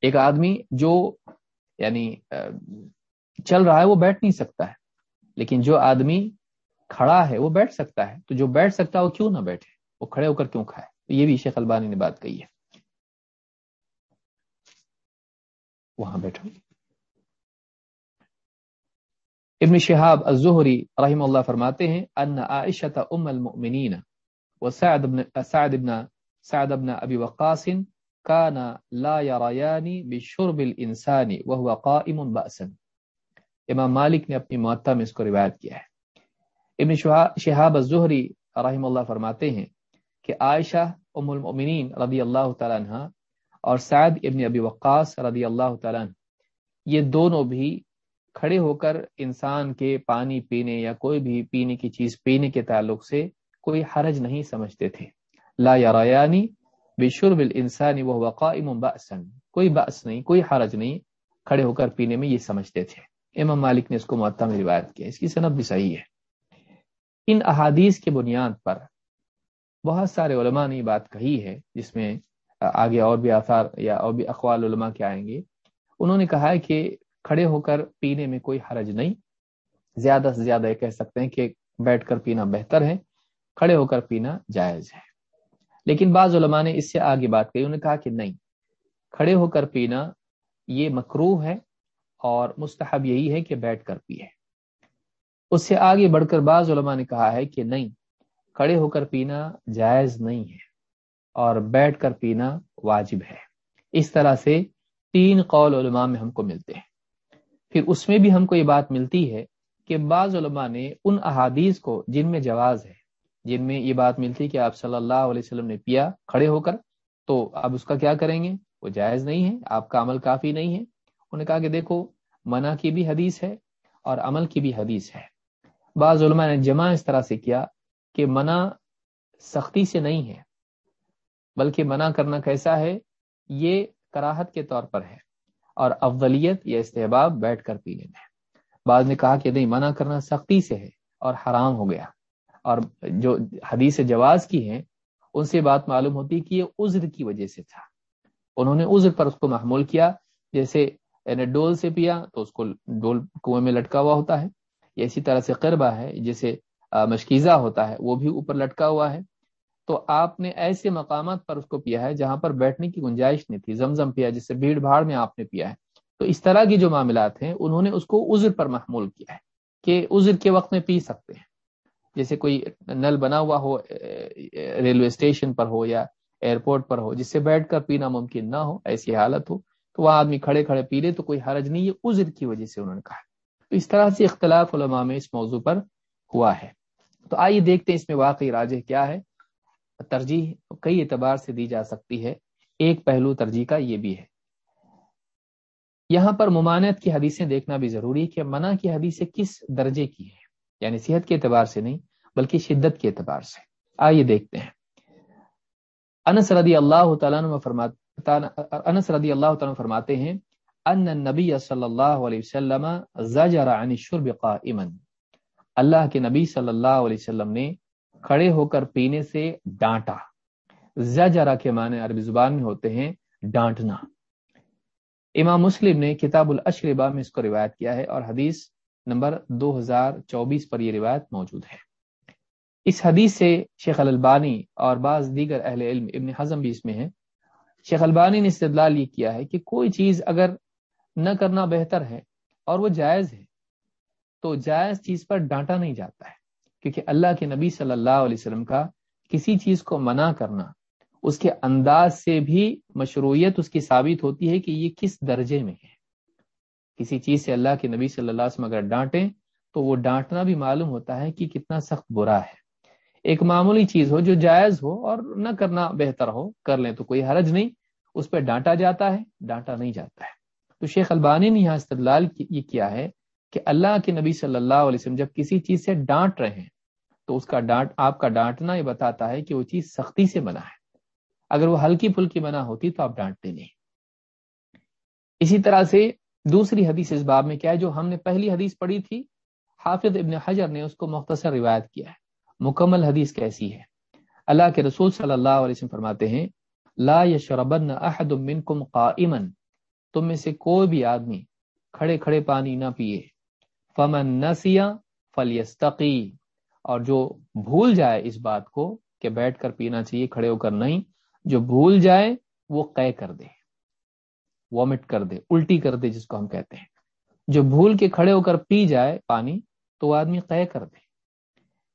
ایک آدمی جو یعنی چل رہا ہے، وہ بیٹھ نہیں سکتا ہے۔ لیکن جو آدمی کھڑا ہے، وہ بیٹھ سکتا ہے۔ تو جو بیٹھ سکتا ہے، وہ کیوں نہ بیٹھے؟ وہ کھڑے ہو کر کیوں کھائے؟ یہ بھی شیخ البانی نے بات کہی ہے۔ وہاں بیٹھو۔ ابن شہاب الزہری رحم اللہ فرماتے ہیں، ان عائشہ ام المؤمنین وسعد ابن سعد ابن سعد ابن ابی وقاص كان لا يريان بشرب الانسان وهو قائم باسا امام مالک نے اپنی معطا میں اس کو روایت کیا ہے۔ ابن شہاب الزہری رحم اللہ فرماتے ہیں کہ عائشہ ام المؤمنین رضی اللہ تعالیٰ عنہ اور سعد ابن ابی وقاص رضی اللہ تعالیٰ عنہ، یہ دونوں بھی کھڑے ہو کر انسان کے پانی پینے یا کوئی بھی پینے کی چیز پینے کے تعلق سے کوئی حرج نہیں سمجھتے تھے۔ لا یارایانی بشرب الانسانی وہ وقائم بأسن کوئی بأس نہیں، کوئی حرج نہیں کھڑے ہو کر پینے میں یہ سمجھتے تھے۔ امام مالک نے اس کو معطا میں روایت کیا۔ اس کی صنعت بھی صحیح ہے۔ ان احادیث کے بنیاد پر بہت سارے علماء نے یہ بات کہی ہے، جس میں آگے اور بھی آثار یا اور بھی اقوال علماء کے آئیں گے۔ انہوں نے کہا ہے کہ کھڑے ہو کر پینے میں کوئی حرج نہیں۔ زیادہ سے زیادہ یہ کہہ سکتے ہیں کہ بیٹھ کر پینا بہتر ہے، کھڑے ہو کر پینا جائز ہے۔ لیکن بعض علماء نے اس سے آگے بات کہی، انہوں نے کہا کہ نہیں، کھڑے ہو کر پینا یہ مکرو ہے اور مستحب یہی ہے کہ بیٹھ کر پیے۔ اس سے آگے بڑھ کر بعض علماء نے کہا ہے کہ نہیں، کھڑے ہو کر پینا جائز نہیں ہے اور بیٹھ کر پینا واجب ہے۔ اس طرح سے تین قول علماء میں ہم کو ملتے ہیں۔ پھر اس میں بھی ہم کو یہ بات ملتی ہے کہ بعض علماء نے ان احادیث کو جن میں جواز ہے جن میں یہ بات ملتی کہ آپ صلی اللہ علیہ وسلم نے پیا کھڑے ہو کر، تو اب اس کا کیا کریں گے؟ وہ جائز نہیں ہے، آپ کا عمل کافی نہیں ہے۔ انہوں نے کہا کہ دیکھو، منع کی بھی حدیث ہے اور عمل کی بھی حدیث ہے۔ بعض علماء نے جمع اس طرح سے کیا کہ منع سختی سے نہیں ہے، بلکہ منع کرنا کیسا ہے، یہ کراہت کے طور پر ہے اور افضلیت یا استحباب بیٹھ کر پینے میں۔ بعض نے کہا کہ نہیں، منع کرنا سختی سے ہے اور حرام ہو گیا۔ اور جو حدیث جواز کی ہیں، ان سے بات معلوم ہوتی کہ یہ عذر کی وجہ سے تھا۔ انہوں نے عذر پر اس کو محمول کیا، جیسے ڈول سے پیا تو اس کو ڈول کنویں میں لٹکا ہوا ہوتا ہے۔ یا اسی طرح سے قربہ ہے جیسے مشکیزہ ہوتا ہے، وہ بھی اوپر لٹکا ہوا ہے۔ تو آپ نے ایسے مقامات پر اس کو پیا ہے جہاں پر بیٹھنے کی گنجائش نہیں تھی، زمزم پیا، جس سے بھیڑ بھاڑ میں آپ نے پیا ہے۔ تو اس طرح کی جو معاملات ہیں، انہوں نے اس کو عذر پر محمول کیا ہے کہ عذر کے وقت میں پی سکتے ہیں۔ جیسے کوئی نل بنا ہوا ہو ریلوے اسٹیشن پر ہو یا ایئرپورٹ پر ہو، جس سے بیٹھ کر پینا ممکن نہ ہو، ایسی حالت ہو، تو وہ آدمی کھڑے کھڑے پی لے، تو کوئی حرج نہیں، یہ عذر کی وجہ سے انہوں نے کہا تو اس طرح سے اختلاف علماء میں اس موضوع پر ہوا ہے۔ تو آئیے دیکھتے ہیں اس میں واقعی راجہ کیا ہے۔ ترجیح کئی اعتبار سے دی جا سکتی ہے۔ ایک پہلو ترجیح کا یہ بھی ہے۔ یہاں پر ممانعت کی حدیثیں دیکھنا بھی ضروری ہے کہ منع کی حدیثیں کس درجے کی ہے یعنی صحت کے اعتبار سے نہیں بلکہ شدت کے اعتبار سے۔ آئیے دیکھتے ہیں۔ انس رضی اللہ تعالیٰ انس رضی اللہ تعالیٰ فرماتے ہیں، ان نبی صلی اللہ علیہ وسلم زجر عن الشرب قائما۔ اللہ کے نبی صلی اللہ علیہ وسلم نے کھڑے ہو کر پینے سے ڈانٹا۔ زجرا کے معنی عربی زبان میں ہوتے ہیں ڈانٹنا۔ امام مسلم نے کتاب الاشربا میں اس کو روایت کیا ہے اور حدیث نمبر دو ہزار چوبیس پر یہ روایت موجود ہے۔ اس حدیث سے شیخ البانی اور بعض دیگر اہل علم ابن حزم بھی اس میں ہے شیخ البانی نے استدلال یہ کیا ہے کہ کوئی چیز اگر نہ کرنا بہتر ہے اور وہ جائز ہے، تو جائز چیز پر ڈانٹا نہیں جاتا ہے۔ کیونکہ اللہ کے نبی صلی اللہ علیہ وسلم کا کسی چیز کو منع کرنا اس کے انداز سے بھی مشروعیت اس کی ثابت ہوتی ہے کہ یہ کس درجے میں ہے۔ کسی چیز سے اللہ کے نبی صلی اللہ علیہ وسلم اگر ڈانٹیں تو وہ ڈانٹنا بھی معلوم ہوتا ہے کہ کتنا سخت برا ہے۔ ایک معمولی چیز ہو جو جائز ہو اور نہ کرنا بہتر ہو، کر لیں تو کوئی حرج نہیں۔ اس پہ ڈانٹا جاتا ہے، ڈانٹا نہیں جاتا ہے۔ تو شیخ البانی نے یہاں استدلال یہ کیا ہے کہ اللہ کے نبی صلی اللہ علیہ وسلم جب کسی چیز سے ڈانٹ رہے ہیں، تو اس کا ڈانٹ، آپ کا ڈانٹنا یہ بتاتا ہے کہ وہ چیز سختی سے بنا ہے۔ اگر وہ ہلکی پھلکی بنا ہوتی تو آپ ڈانٹتے نہیں۔ اسی طرح سے دوسری حدیث اس باب میں کیا ہے، جو ہم نے پہلی حدیث پڑھی تھی، حافظ ابن حجر نے اس کو مختصر روایت کیا ہے۔ مکمل حدیث کیسی ہے؟ اللہ کے رسول صلی اللہ علیہ وسلم فرماتے ہیں، لا یشربن احد منکم قائما، تم میں سے کوئی بھی آدمی کھڑے کھڑے پانی نہ پیے۔ فمن نسیا فلیستقی، اور جو بھول جائے اس بات کو کہ بیٹھ کر پینا چاہیے، کھڑے ہو کر نہیں، جو بھول جائے وہ قے کر دے، وامٹ کر دے، الٹی کر دے، جس کو ہم کہتے ہیں۔ جو بھول کے کھڑے ہو کر پی جائے پانی، تو وہ آدمی قے کر دے۔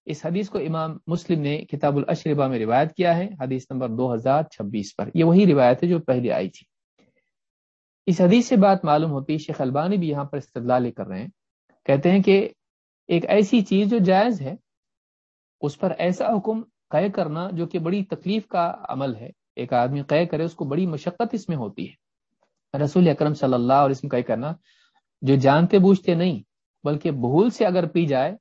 اس حدیث کو امام مسلم نے کتاب الاشربا میں روایت کیا ہے، حدیث نمبر دو ہزار چھبیس پر۔ یہ وہی روایت ہے جو پہلے آئی تھی۔ اس حدیث سے بات معلوم ہوتی، شیخ البانی بھی یہاں پر استدلال کر رہے ہیں۔ کہتے ہیں کہ ایک ایسی چیز جو جائز ہے، اس پر ایسا حکم قے کرنا جو کہ بڑی تکلیف کا عمل ہے۔ ایک آدمی قے کرے، اس کو بڑی مشقت اس میں ہوتی ہے۔ رسول اکرم صلی اللہ علیہ وسلم قے کرنا جو جانتے بوجھتے نہیں، بلکہ بھول سے اگر پی جائے،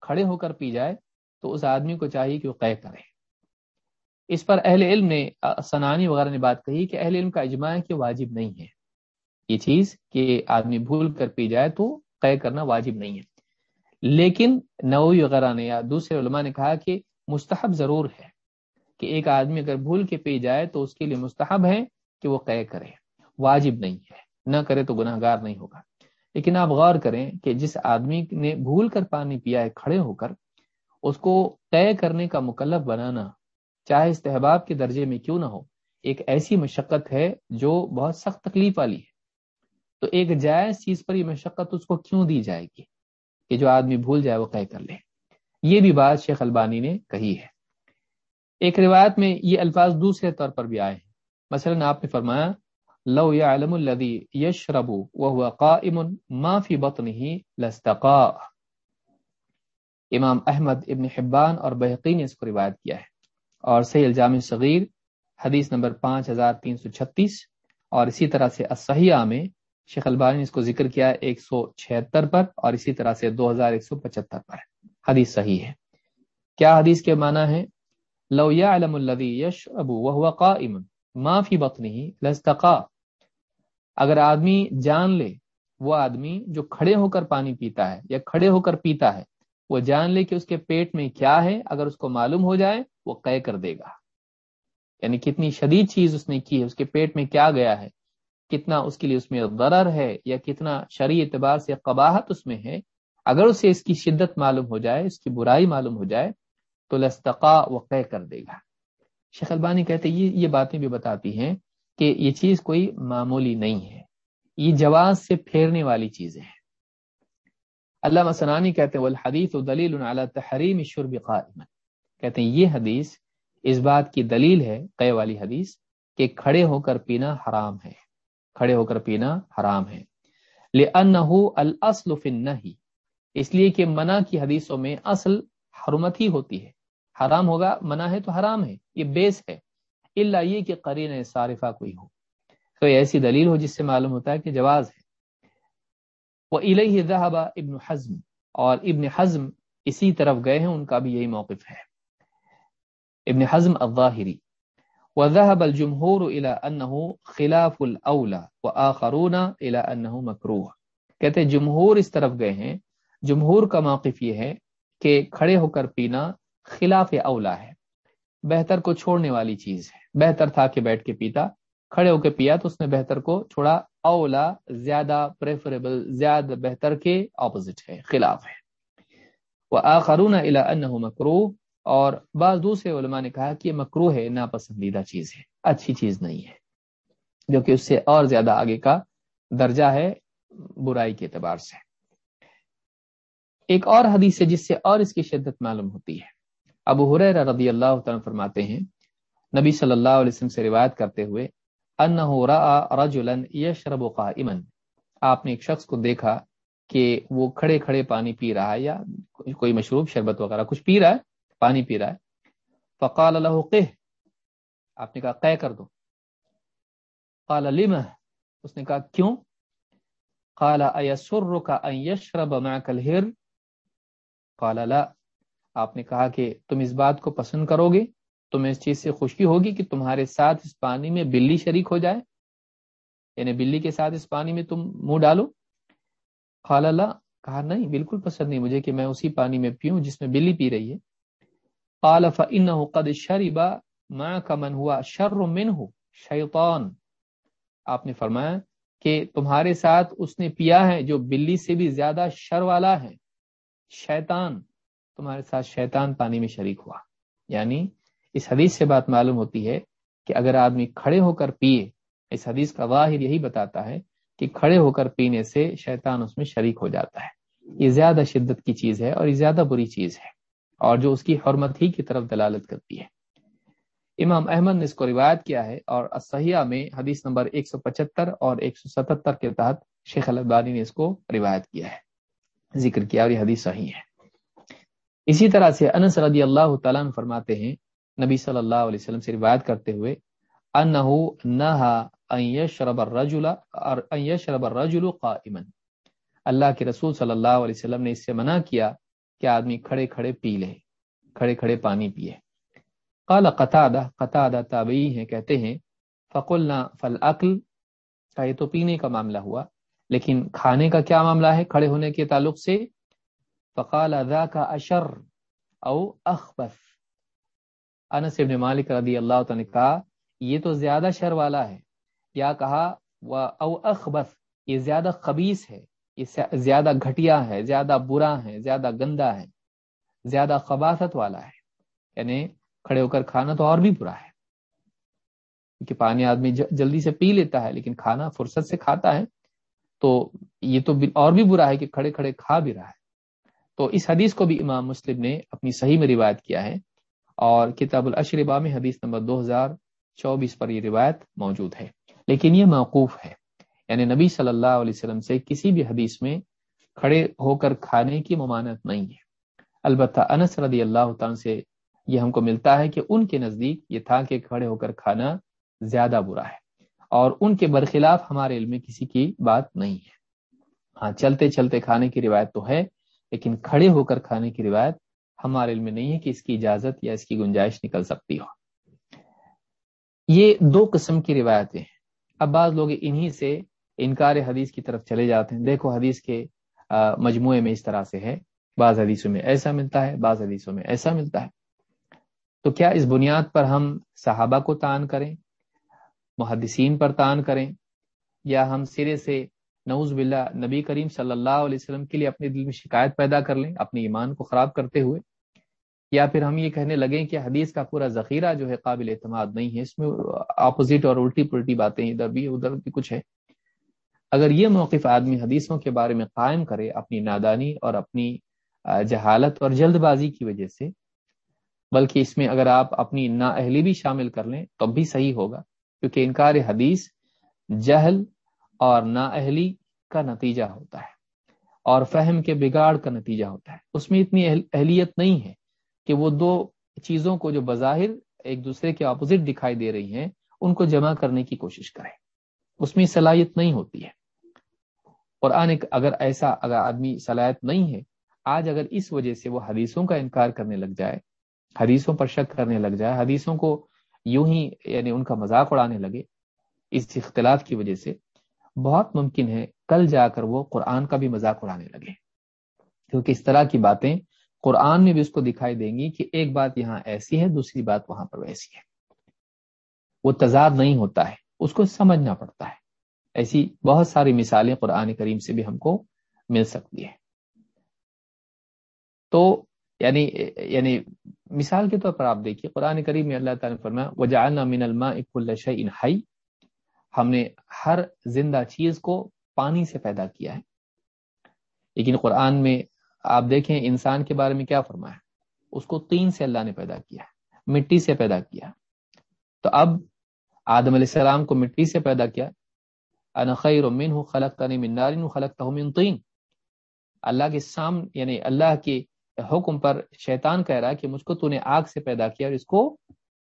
کھڑے ہو کر پی جائے تو اس آدمی کو چاہیے کہ وہ قے کرے۔ اس پر اہل علم نے سنانی وغیرہ نے بات کہی کہ اہل علم کا اجماع ہے کہ واجب نہیں ہے۔ یہ چیز کہ آدمی بھول کر پی جائے تو قے کرنا واجب نہیں ہے۔ لیکن نوی وغیرہ نے یا دوسرے علماء نے کہا کہ مستحب ضرور ہے کہ ایک آدمی اگر بھول کے پی جائے تو اس کے لیے مستحب ہے کہ وہ قے کرے۔ واجب نہیں ہے۔ نہ کرے تو گناہ گار نہیں ہوگا۔ لیکن آپ غور کریں کہ جس آدمی نے بھول کر پانی پیا ہے، کھڑے ہو کر اس کو طے کرنے کا مکلف بنانا چاہے استحباب کے درجے میں کیوں نہ ہو، ایک ایسی مشقت ہے جو بہت سخت تکلیف والی ہے۔ تو ایک جائز چیز پر یہ مشقت اس کو کیوں دی جائے گی کہ جو آدمی بھول جائے وہ طے کر لے؟ یہ بھی بات شیخ البانی نے کہی ہے۔ ایک روایت میں یہ الفاظ دوسرے طور پر بھی آئے ہیں۔ مثلا آپ نے فرمایا، لو يعلم الذي يشرب وهو قائم ما في بطنه لاستقاء امام احمد ابن حبان اور بحقی نے اس کو روایت کیا ہے۔ اور صحیح الجام صغیر حدیث نمبر پانچ ہزار تین سو چھتیس۔ اور اسی طرح سے اسحیہ میں شیخ البانی نے اس کو ذکر کیا ایک سو چھہتر پر اور اسی طرح سے دو ہزار ایک سو پچہتر پر۔ حدیث صحیح ہے۔ کیا حدیث کے معنی ہے لو يعلم الذي يشرب وهو قائم ما في بطنه لاستقاء اگر آدمی جان لے، وہ آدمی جو کھڑے ہو کر پانی پیتا ہے یا کھڑے ہو کر پیتا ہے وہ جان لے کہ اس کے پیٹ میں کیا ہے، اگر اس کو معلوم ہو جائے، وہ قے کر دے گا۔ یعنی کتنی شدید چیز اس نے کی ہے، اس کے پیٹ میں کیا گیا ہے، کتنا اس کے لیے اس میں غرر ہے، یا کتنا شرعی اعتبار سے قباحت اس میں ہے۔ اگر اسے اس کی شدت معلوم ہو جائے، اس کی برائی معلوم ہو جائے، تو لستقا وہ قے کر دے گا۔ شیخ البانی کہتے یہ یہ باتیں بھی بتاتی ہیں کہ یہ چیز کوئی معمولی نہیں ہے۔ یہ جواز سے پھیرنے والی چیزیں ہیں۔ اللہ مسنانی کہتے ہیں، والحدیث دلیل علی تحریم شرب قائما. کہتے ہیں، یہ حدیث اس بات کی دلیل ہے، قے والی حدیث، کہ کھڑے ہو کر پینا حرام ہے، کھڑے ہو کر پینا حرام ہے۔ لأنه الاصل فی النہی اس لیے کہ منع کی حدیثوں میں اصل حرمت ہی ہوتی ہے۔ حرام ہوگا، منع ہے تو حرام ہے، یہ بیس ہے۔ اللہ یہ کہ قرین صارفہ کوئی ہو۔ کوئی ایسی دلیل ہو جس سے معلوم ہوتا ہے کہ جواز ہے۔ وہ الہ ذہبہ ابن حزم۔ اور ابن حزم اسی طرف گئے ہیں، ان کا بھی یہی موقف ہے۔ ابن حزم الظاہری۔ وذهب الجمهور الى انه خلاف الاولى واخرون الى انه مکروه کہتے ہیں، جمہور اس طرف گئے ہیں۔ جمہور کا موقف یہ ہے کہ کھڑے ہو کر پینا خلاف اولا ہے۔ بہتر کو چھوڑنے والی چیز ہے۔ بہتر تھا کہ بیٹھ کے پیتا، کھڑے ہو کے پیا تو اس نے بہتر کو چھوڑا اولا زیادہ پریفریبل زیادہ بہتر کے اپوزٹ ہے، خلاف ہے۔ وہ آخرون مکرو اور بعض دوسرے علماء نے کہا کہ یہ مکرو ہے، ناپسندیدہ چیز ہے، اچھی چیز نہیں ہے، جو کہ اس سے اور زیادہ آگے کا درجہ ہے برائی کے اعتبار سے۔ ایک اور حدیث ہے جس سے اور اس کی شدت معلوم ہوتی ہے۔ ابو حریر رضی اللہ تعالیٰ فرماتے ہیں، نبی صلی اللہ علیہ وسلم سے روایت کرتے ہوئے رجلا یشرب قائما آپ نے ایک شخص کو دیکھا کہ وہ کھڑے کھڑے پانی پی رہا ہے یا کوئی مشروب، شربت وغیرہ کچھ پی رہا ہے، پانی پی رہا ہے۔ فقال له قه آپ نے کہا قے کر دو۔ قال لما اس نے کہا، کیوں؟ قال ايسرك ان يشرب معك الهر قال، لا۔ آپ نے کہا کہ تم اس بات کو پسند کرو گے تمہیں اس چیز سے خوشی ہوگی کہ تمہارے ساتھ اس پانی میں بلی شریک ہو جائے۔ یعنی بلی کے ساتھ اس پانی میں تم منہ ڈالو۔ خال اللہ، کہا، نہیں، بالکل پسند نہیں مجھے کہ میں اسی پانی میں پیوں جس میں بلی پی رہی ہے۔ قال، فإنه قد شرب معك من هو شر منه۔ شیطان آپ نے فرمایا کہ تمہارے ساتھ اس نے پیا ہے جو بلی سے بھی زیادہ شر والا ہے۔ شیطان، تمہارے ساتھ شیطان پانی میں شریک ہوا۔ یعنی اس حدیث سے بات معلوم ہوتی ہے کہ اگر آدمی کھڑے ہو کر پیے، اس حدیث کا ظاہر یہی بتاتا ہے کہ کھڑے ہو کر پینے سے شیطان اس میں شریک ہو جاتا ہے۔ یہ زیادہ شدت کی چیز ہے اور یہ زیادہ بری چیز ہے اور جو اس کی حرمت ہی کی طرف دلالت کرتی ہے۔ امام احمد نے اس کو روایت کیا ہے اور اسحیہ میں حدیث نمبر 175 اور 177 کے تحت شیخ البانی نے اس کو روایت کیا ہے، ذکر کیا اور یہ حدیث صحیح ہے۔ اسی طرح سے انس رضی اللہ تعالیٰ فرماتے ہیں نبی صلی اللہ علیہ وسلم سے روایت کرتے ہوئے، انہو نہا ان یشرب الرجل ان یشرب الرجل قائما۔ اللہ کے رسول صلی اللہ علیہ وسلم نے اس سے منع کیا کہ آدمی کھڑے کھڑے پی لے، کھڑے کھڑے پانی پیے۔ قال قطادہ قطادہ تابعی ہیں، کہتے ہیں، فقلنا فالعقل کا یہ تو پینے کا معاملہ ہوا، لیکن کھانے کا کیا معاملہ ہے کھڑے ہونے کے تعلق سے؟ فقال ذاك اشر او اخبث۔ انس ابن مالک رضی اللہ تعالی نے کہا، یہ تو زیادہ شر والا ہے۔ یا کہا او اخبث، یہ زیادہ خبیث ہے۔ یہ زیادہ گھٹیا ہے، زیادہ برا ہے، زیادہ گندا ہے، زیادہ خباثت والا ہے۔ یعنی کھڑے ہو کر کھانا تو اور بھی برا ہے۔ کیونکہ پانی آدمی جلدی سے پی لیتا ہے، لیکن کھانا فرصت سے کھاتا ہے۔ تو یہ تو اور بھی برا ہے کہ کھڑے کھڑے کھا بھی رہا ہے۔ تو اس حدیث کو بھی امام مسلم نے اپنی صحیح میں روایت کیا ہے۔ اور کتاب الاشربا میں حدیث نمبر دو ہزار چوبیس پر یہ روایت موجود ہے۔ لیکن یہ موقوف ہے۔ یعنی نبی صلی اللہ علیہ وسلم سے کسی بھی حدیث میں کھڑے ہو کر کھانے کی ممانت نہیں ہے۔ البتہ انس رضی اللہ تعالیٰ سے یہ ہم کو ملتا ہے کہ ان کے نزدیک یہ تھا کہ کھڑے ہو کر کھانا زیادہ برا ہے اور ان کے برخلاف ہمارے علم میں کسی کی بات نہیں ہے۔ ہاں چلتے چلتے کھانے کی روایت تو ہے، لیکن کھڑے ہو کر کھانے کی روایت ہمارے علم میں نہیں ہے کہ اس کی اجازت یا اس کی گنجائش نکل سکتی ہو۔ یہ دو قسم کی روایتیں ہیں۔ اب بعض لوگ انہی سے انکار حدیث کی طرف چلے جاتے ہیں۔ دیکھو حدیث کے مجموعے میں اس طرح سے ہے۔ بعض حدیثوں میں ایسا ملتا ہے، بعض حدیثوں میں ایسا ملتا ہے۔ تو کیا اس بنیاد پر ہم صحابہ کو تان کریں؟ محدثین پر تان کریں؟ یا ہم سرے سے نوز باللہ، نبی کریم صلی اللہ علیہ وسلم کے لیے اپنے دل میں شکایت پیدا کر لیں، اپنے ایمان کو خراب کرتے ہوئے، یا پھر ہم یہ کہنے لگیں کہ حدیث کا پورا ذخیرہ جو ہے قابل اعتماد نہیں ہے، اس میں اپوزٹ اور الٹی پلٹی باتیں ادھر بھی ادھر بھی کچھ ہے۔ اگر یہ موقف آدمی حدیثوں کے بارے میں قائم کرے، اپنی نادانی اور اپنی جہالت اور جلد بازی کی وجہ سے، بلکہ اس میں اگر آپ اپنی نا اہلی بھی شامل کر لیں تو بھی صحیح ہوگا، کیونکہ انکار حدیث جہل اور نا اہلی کا نتیجہ ہوتا ہے اور فہم کے بگاڑ کا نتیجہ ہوتا ہے۔ اس میں اتنی اہلیت نہیں ہے کہ وہ دو چیزوں کو جو بظاہر ایک دوسرے کے اپوزٹ دکھائی دے رہی ہیں، ان کو جمع کرنے کی کوشش کریں۔ اس میں صلاحیت نہیں ہوتی ہے۔ اور اگر ایسا اگر آدمی صلاحیت نہیں ہے، آج اگر اس وجہ سے وہ حدیثوں کا انکار کرنے لگ جائے، حدیثوں پر شک کرنے لگ جائے، حدیثوں کو یوں ہی یعنی ان کا مذاق اڑانے لگے، اس اختلاف کی وجہ سے بہت ممکن ہے کل جا کر وہ قرآن کا بھی مذاق اڑانے لگے۔ کیونکہ اس طرح کی باتیں قرآن میں بھی اس کو دکھائی دیں گی کہ ایک بات یہاں ایسی ہے، دوسری بات وہاں پر ویسی ہے۔ وہ تضاد نہیں ہوتا ہے، اس کو سمجھنا پڑتا ہے۔ ایسی بہت ساری مثالیں قرآن کریم سے بھی ہم کو مل سکتی ہے تو یعنی یعنی مثال کے طور پر آپ دیکھیے، قرآن کریم میں اللہ تعالیٰ نے فرمایا، وجعلنا من الماء كل شيء حي ہم نے ہر زندہ چیز کو پانی سے پیدا کیا ہے۔ لیکن قرآن میں آپ دیکھیں انسان کے بارے میں کیا فرمایا اس کو تین سے اللہ نے پیدا کیا ہے، مٹی سے پیدا کیا تو اب آدم علیہ السلام کو مٹی سے پیدا کیا انا خیر منه خلقتني من نار وخلقته من طين اللہ کے سام یعنی اللہ کے حکم پر شیطان کہہ رہا ہے کہ مجھ کو تو نے آگ سے پیدا کیا اور اس کو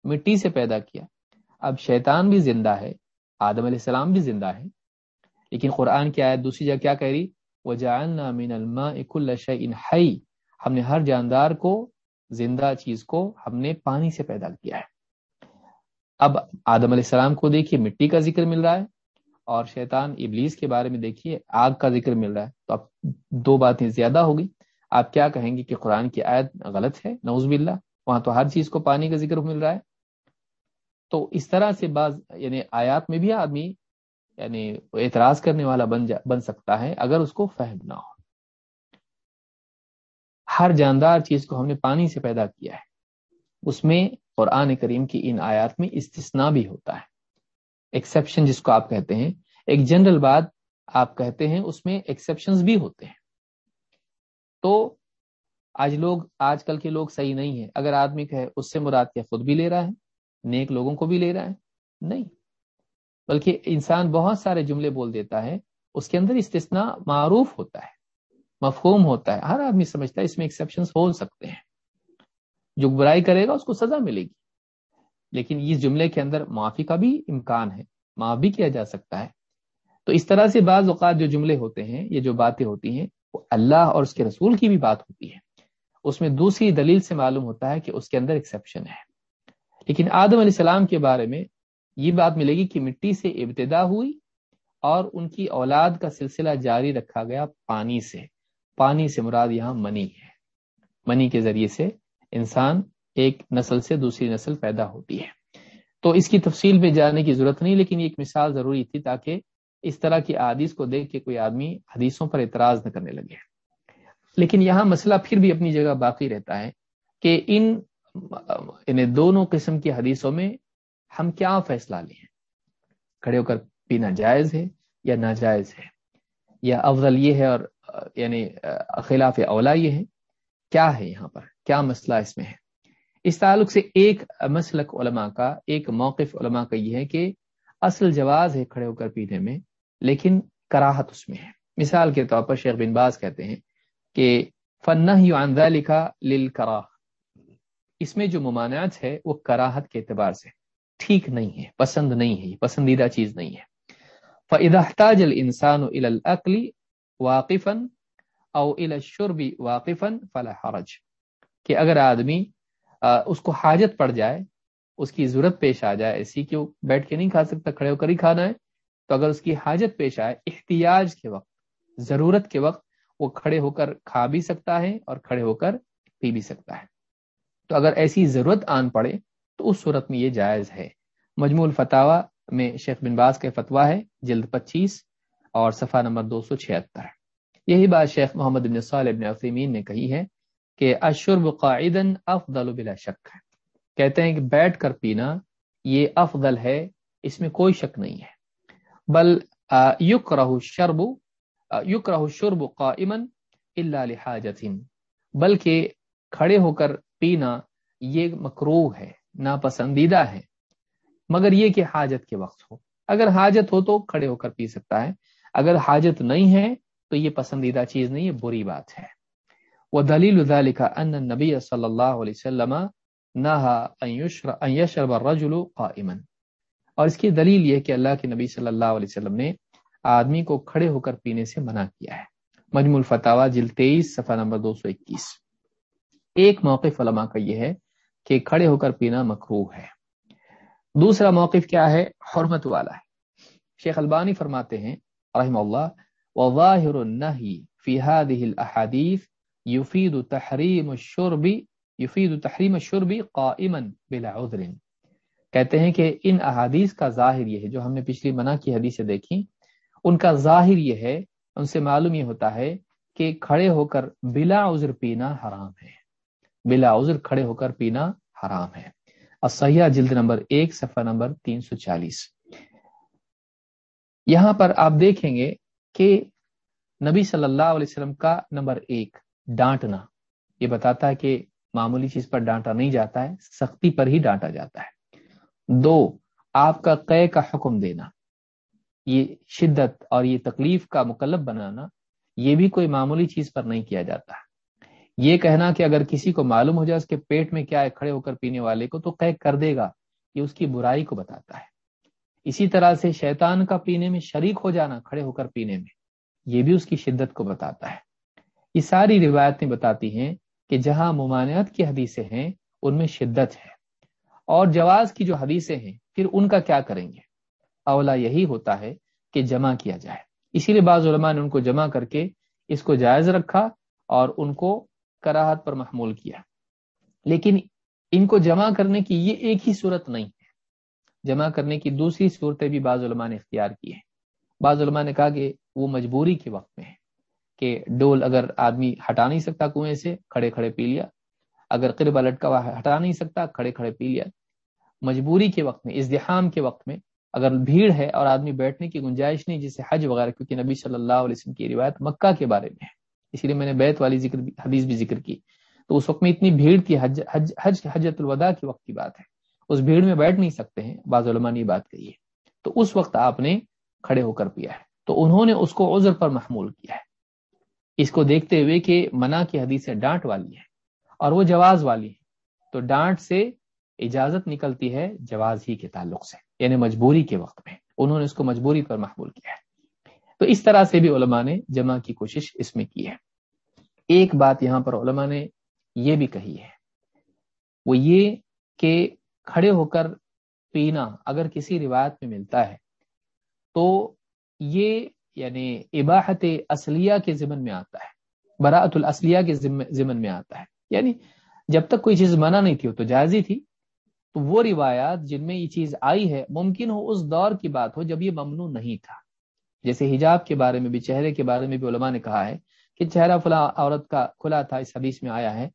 مٹی سے پیدا کیا۔ اب شیطان بھی زندہ ہے آدم علیہ السلام بھی زندہ ہے۔ لیکن قرآن کی آیت دوسری جگہ کیا کہہ رہی؟ وہ جاننا مین الما اک حی ہم نے ہر جاندار کو، زندہ چیز کو ہم نے پانی سے پیدا کیا ہے۔ اب آدم علیہ السلام کو دیکھیے، مٹی کا ذکر مل رہا ہے اور شیطان ابلیس کے بارے میں دیکھیے، آگ کا ذکر مل رہا ہے۔ تو اب دو باتیں زیادہ ہوگی آپ کیا کہیں گے کہ قرآن کی آیت غلط ہے؟ نوز باللہ۔ وہاں تو ہر چیز کو پانی کا ذکر مل رہا ہے۔ تو اس طرح سے بعض یعنی آیات میں بھی آدمی یعنی اعتراض کرنے والا بن جا، بن سکتا ہے اگر اس کو فہم نہ ہو۔ ہر جاندار چیز کو ہم نے پانی سے پیدا کیا ہے۔ اس میں قرآن کریم کی ان آیات میں استثناء بھی ہوتا ہے۔ ایکسیپشن جس کو آپ کہتے ہیں، ایک جنرل بات آپ کہتے ہیں، اس میں ایکسیپشن بھی ہوتے ہیں۔ تو آج لوگ، آج کل کے لوگ صحیح نہیں ہے اگر آدمی کہے، اس سے مراد کیا، خود بھی لے رہا ہے؟ نیک لوگوں کو بھی لے رہا ہے؟ نہیں. بلکہ انسان بہت سارے جملے بول دیتا ہے، اس کے اندر استثناء معروف ہوتا ہے، مفہوم ہوتا ہے، ہر آدمی سمجھتا ہے اس میں ایکسیپشن ہو سکتے ہیں۔ جو برائی کرے گا، اس کو سزا ملے گی۔ لیکن اس جملے کے اندر معافی کا بھی امکان ہے، معاف بھی کیا جا سکتا ہے۔ تو اس طرح سے بعض اوقات جو جملے ہوتے ہیں، یہ جو باتیں ہوتی ہیں، وہ اللہ اور اس کے رسول کی بھی بات ہوتی ہے۔ اس میں دوسری دلیل سے معلوم ہوتا ہے کہ اس کے اندر ایکسیپشن ہے۔ لیکن آدم علیہ السلام کے بارے میں یہ بات ملے گی کہ مٹی سے ابتدا ہوئی اور ان کی اولاد کا سلسلہ جاری رکھا گیا پانی سے۔ پانی سے مراد یہاں منی ہے۔ منی کے ذریعے سے انسان ایک نسل سے دوسری نسل پیدا ہوتی ہے۔ تو اس کی تفصیل میں جانے کی ضرورت نہیں، لیکن یہ ایک مثال ضروری تھی تاکہ اس طرح کی حدیث کو دیکھ کے کوئی آدمی حدیثوں پر اعتراض نہ کرنے لگے۔ لیکن یہاں مسئلہ پھر بھی اپنی جگہ باقی رہتا ہے کہ ان انہیں دونوں قسم کی حدیثوں میں ہم کیا فیصلہ لیں کھڑے ہو کر پینا جائز ہے یا ناجائز ہے؟ یا افضل یہ ہے اور یعنی خلاف اولا یہ ہے؟ کیا ہے یہاں پر؟ کیا مسئلہ اس میں ہے؟ اس تعلق سے ایک مسلک علماء کا، ایک موقف علماء کا یہ ہے کہ اصل جواز ہے کھڑے ہو کر پینے میں، لیکن کراہت اس میں ہے۔ مثال کے طور پر شیخ بن باز کہتے ہیں کہ فن ذالک لکھا لل اس میں جو ممانعت ہے وہ کراہت کے اعتبار سے ٹھیک نہیں ہے، پسند نہیں ہے پسندیدہ چیز نہیں ہے۔ فداحتاج السان العقلی واقفن او الشربی واقفن فلاح حرج۔ کہ اگر آدمی اس کو حاجت پڑ جائے، اس کی ضرورت پیش آ جائے ایسی کہ وہ بیٹھ کے نہیں کھا سکتا، کھڑے ہو کر ہی کھانا ہے، تو اگر اس کی حاجت پیش آئے، احتیاج کے وقت، ضرورت کے وقت، وہ کھڑے ہو کر کھا بھی سکتا ہے اور کھڑے ہو کر پی بھی سکتا ہے۔ تو اگر ایسی ضرورت آن پڑے تو اس صورت میں یہ جائز ہے۔ مجموع الفتاوا میں شیخ بن باز کا فتوا ہے، جلد پچیس اور صفحہ نمبر دو سو چھہتر۔ یہی بات شیخ محمد بن صالح بن عثیمین نے کہی ہے کہ اشرب قائدن افضل بلا شک ہے۔ کہتے ہیں کہ بیٹھ کر پینا یہ افضل ہے، اس میں کوئی شک نہیں ہے۔ بل یق رہ شرب یق رہ شرب قائمن اللہ لحاجت بلکہ کھڑے ہو کر پینا یہ مکرو ہے، ناپسندیدہ ہے۔ مگر یہ کہ حاجت کے وقت ہو۔ اگر حاجت ہو تو کھڑے ہو کر پی سکتا ہے۔ اگر حاجت نہیں ہے تو یہ پسندیدہ چیز نہیں، یہ بری بات ہے۔ وہ دلیل ذالک ان نبی صلی اللہ علیہ وسلم قائما۔ اور اس کی دلیل یہ کہ اللہ کے نبی صلی اللہ علیہ وسلم نے آدمی کو کھڑے ہو کر پینے سے منع کیا ہے۔ مجموع الفتاوا جل تیئیس، صفحہ نمبر دو سو اکیس۔ ایک موقف علماء کا یہ ہے کہ کھڑے ہو کر پینا مکرو ہے۔ دوسرا موقف کیا ہے؟ حرمت والا ہے۔ شیخ البانی فرماتے ہیں رحم اللہ، وظاہر النہی فی هذه الاحادیث یفید تحریم الشرب، یفید تحریم الشرب قائما بلا عذر۔ کہتے ہیں کہ ان احادیث کا ظاہر یہ ہے، جو ہم نے پچھلی منع کی حدیثیں دیکھی، ان کا ظاہر یہ ہے، ان سے معلوم یہ ہوتا ہے کہ کھڑے ہو کر بلا عذر پینا حرام ہے۔ بلا عذر کھڑے ہو کر پینا حرام ہے۔ الصحیح جلد نمبر ایک، صفحہ نمبر تین سو چالیس۔ یہاں پر آپ دیکھیں گے کہ نبی صلی اللہ علیہ وسلم کا نمبر ایک، ڈانٹنا۔ یہ بتاتا ہے کہ معمولی چیز پر ڈانٹا نہیں جاتا ہے، سختی پر ہی ڈانٹا جاتا ہے۔ دو، آپ کا قے کا حکم دینا۔ یہ شدت اور یہ تکلیف کا مکلب بنانا، یہ بھی کوئی معمولی چیز پر نہیں کیا جاتا۔ یہ کہنا کہ اگر کسی کو معلوم ہو جائے اس کے پیٹ میں کیا ہے، کھڑے ہو کر پینے والے کو، تو قے کر دے گا یہ اس کی برائی کو بتاتا ہے۔ اسی طرح سے شیطان کا پینے میں شریک ہو جانا، کھڑے ہو کر پینے میں، یہ بھی اس کی شدت کو بتاتا ہے۔ یہ ساری روایتیں بتاتی ہیں کہ جہاں ممانعت کی حدیثیں ہیں، ان میں شدت ہے۔ اور جواز کی جو حدیثیں ہیں، پھر ان کا کیا کریں گے؟ اولا یہی ہوتا ہے کہ جمع کیا جائے۔ اسی لیے بعض علماء نے ان کو جمع کر کے اس کو جائز رکھا اور ان کو کراہت پر محمول کیا۔ لیکن ان کو جمع کرنے کی یہ ایک ہی صورت نہیں۔ ہے جمع کرنے کی دوسری صورتیں بھی بعض علماء نے اختیار کی ہیں۔ بعض علماء نے کہا کہ وہ مجبوری کے وقت میں ہے کہ ڈول اگر آدمی ہٹا نہیں سکتا کنویں سے، کھڑے کھڑے پی لیا۔ اگر قربہ لٹکا ہوا ہٹا نہیں سکتا، کھڑے کھڑے پی لیا۔ مجبوری کے وقت میں، ازدحام کے وقت میں اگر بھیڑ ہے اور آدمی بیٹھنے کی گنجائش نہیں، جسے حج وغیرہ، کیونکہ نبی صلی اللہ علیہ وسلم کی روایت مکہ کے بارے میں ہے۔ اسی لیے میں نے بیت والی ذکر حدیث بھی ذکر کی۔ تو اس وقت میں اتنی بھیڑ تھی، حج حج حج حجت الوداع کے وقت کی بات ہے۔ اس بھیڑ میں بیٹھ نہیں سکتے ہیں، بعض علماء نے بات کہی ہے۔ تو اس وقت آپ نے کھڑے ہو کر پیا ہے۔ تو انہوں نے اس کو عذر پر محمول کیا ہے۔ اس کو دیکھتے ہوئے کہ منع کی حدیث ڈانٹ والی ہے اور وہ جواز والی ہے تو ڈانٹ سے اجازت نکلتی ہے جواز ہی کے تعلق سے یعنی مجبوری کے وقت میں۔ انہوں نے اس کو مجبوری پر محمول کیا ہے۔ تو اس طرح سے بھی علماء نے جمع کی کوشش اس میں کی ہے۔ ایک بات یہاں پر علماء نے یہ بھی کہی ہے۔ وہ یہ کہ کھڑے ہو کر پینا اگر کسی روایت میں ملتا ہے تو یہ یعنی اباحت اصلیہ کے ضمن میں آتا ہے براعت الاصلیہ کے ضمن میں آتا ہے۔ یعنی جب تک کوئی چیز منع نہیں تھی وہ تو جائزی تھی، تو وہ روایات جن میں یہ چیز آئی ہے ممکن ہو اس دور کی بات ہو جب یہ ممنوع نہیں تھا۔ جیسے حجاب کے بارے میں بھی، چہرے کے بارے میں بھی علماء نے کہا ہے کہ چہرہ فلاں عورت کا کھلا تھا، اس حدیث میں آیا ہے،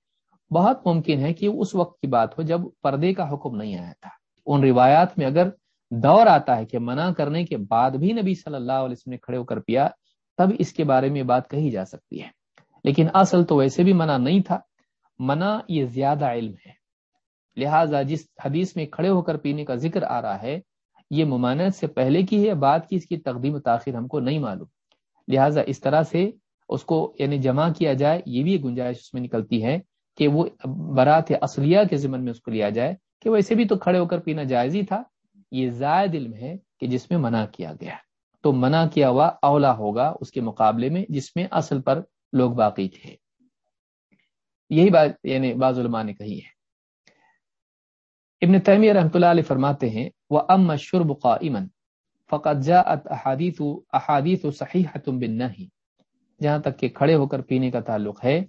بہت ممکن ہے کہ اس وقت کی بات ہو جب پردے کا حکم نہیں آیا تھا۔ ان روایات میں اگر دور آتا ہے کہ منع کرنے کے بعد بھی نبی صلی اللہ علیہ وسلم نے کھڑے ہو کر پیا، تب اس کے بارے میں بات کہی جا سکتی ہے۔ لیکن اصل تو ویسے بھی منع نہیں تھا، منع یہ زیادہ علم ہے۔ لہٰذا جس حدیث میں کھڑے ہو کر پینے کا ذکر آ رہا ہے یہ ممانعت سے پہلے کی ہے بات کی اس کی تقدیم و تاخیر ہم کو نہیں معلوم۔ لہٰذا اس طرح سے اس کو یعنی جمع کیا جائے، یہ بھی گنجائش اس میں نکلتی ہے کہ وہ برات اصلیہ کے ذمن میں اس کو لیا جائے کہ ویسے بھی تو کھڑے ہو کر پینا جائز ہی تھا۔ یہ زائد علم ہے کہ جس میں منع کیا گیا۔ تو منع کیا ہوا، اولا ہوگا اس کے مقابلے میں جس میں اصل پر لوگ باقی تھے۔ یہی بات یعنی بعض علماء نے کہی ہے۔ ابن تیمیہ رحمۃ اللہ علیہ فرماتے ہیں وہ ام شرب قائمن فقط جاءت احادیث احادیث صحیح بن جہاں تک کہ کھڑے ہو کر پینے کا تعلق ہے،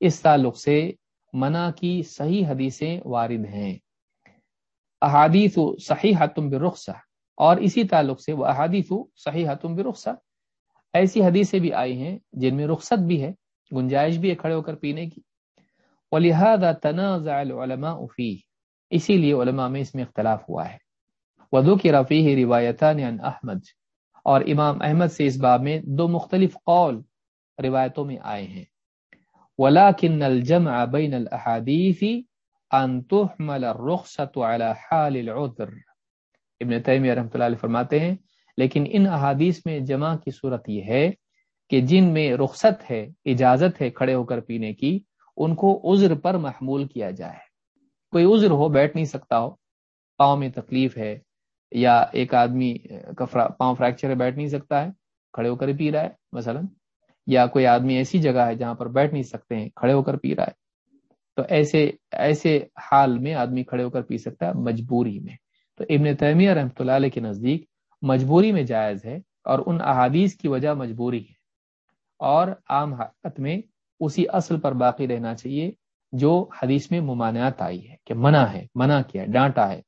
اس تعلق سے منع کی صحیح حدیثیں وارد ہیں۔ احادیث صحیح حتم برخصہ اور اسی تعلق سے وہ احادیث صحیح حتم برخصہ ایسی حدیثیں بھی آئی ہیں جن میں رخصت بھی ہے، گنجائش بھی ہے کھڑے ہو کر پینے کی۔ ولہذا تنازع العلماء فيه۔ اسی لیے علماء میں اس میں اختلاف ہوا ہے۔ ودو کی رفیع روایتان عن احمد، اور امام احمد سے اس باب میں دو مختلف قول روایتوں میں آئے ہیں۔ ولكن الجمع بين الاحاديث ان تحمل الرخصه على حال العذر۔ ابن تیمیہ رحمۃ اللہ علیہ فرماتے ہیں، لیکن ان احادیث میں جمع کی صورت یہ ہے کہ جن میں رخصت ہے، اجازت ہے کھڑے ہو کر پینے کی، ان کو عذر پر محمول کیا جائے۔ کوئی عذر ہو، بیٹھ نہیں سکتا ہو، پاؤں میں تکلیف ہے یا ایک آدمی کا پاؤں فریکچر ہے، بیٹھ نہیں سکتا ہے، کھڑے ہو کر پی رہا ہے، مثلا، یا کوئی آدمی ایسی جگہ ہے جہاں پر بیٹھ نہیں سکتے ہیں، کھڑے ہو کر پی رہا ہے۔ تو ایسے ایسے حال میں آدمی کھڑے ہو کر پی سکتا ہے مجبوری میں۔ تو ابن تیمیہ رحمۃ اللہ علیہ کے نزدیک مجبوری میں جائز ہے اور ان احادیث کی وجہ مجبوری ہے۔ اور عام حالت میں اسی اصل پر باقی رہنا چاہیے جو حدیث میں ممانعت آئی ہے کہ منع ہے، منع کیا ہے، ڈانٹا ہے،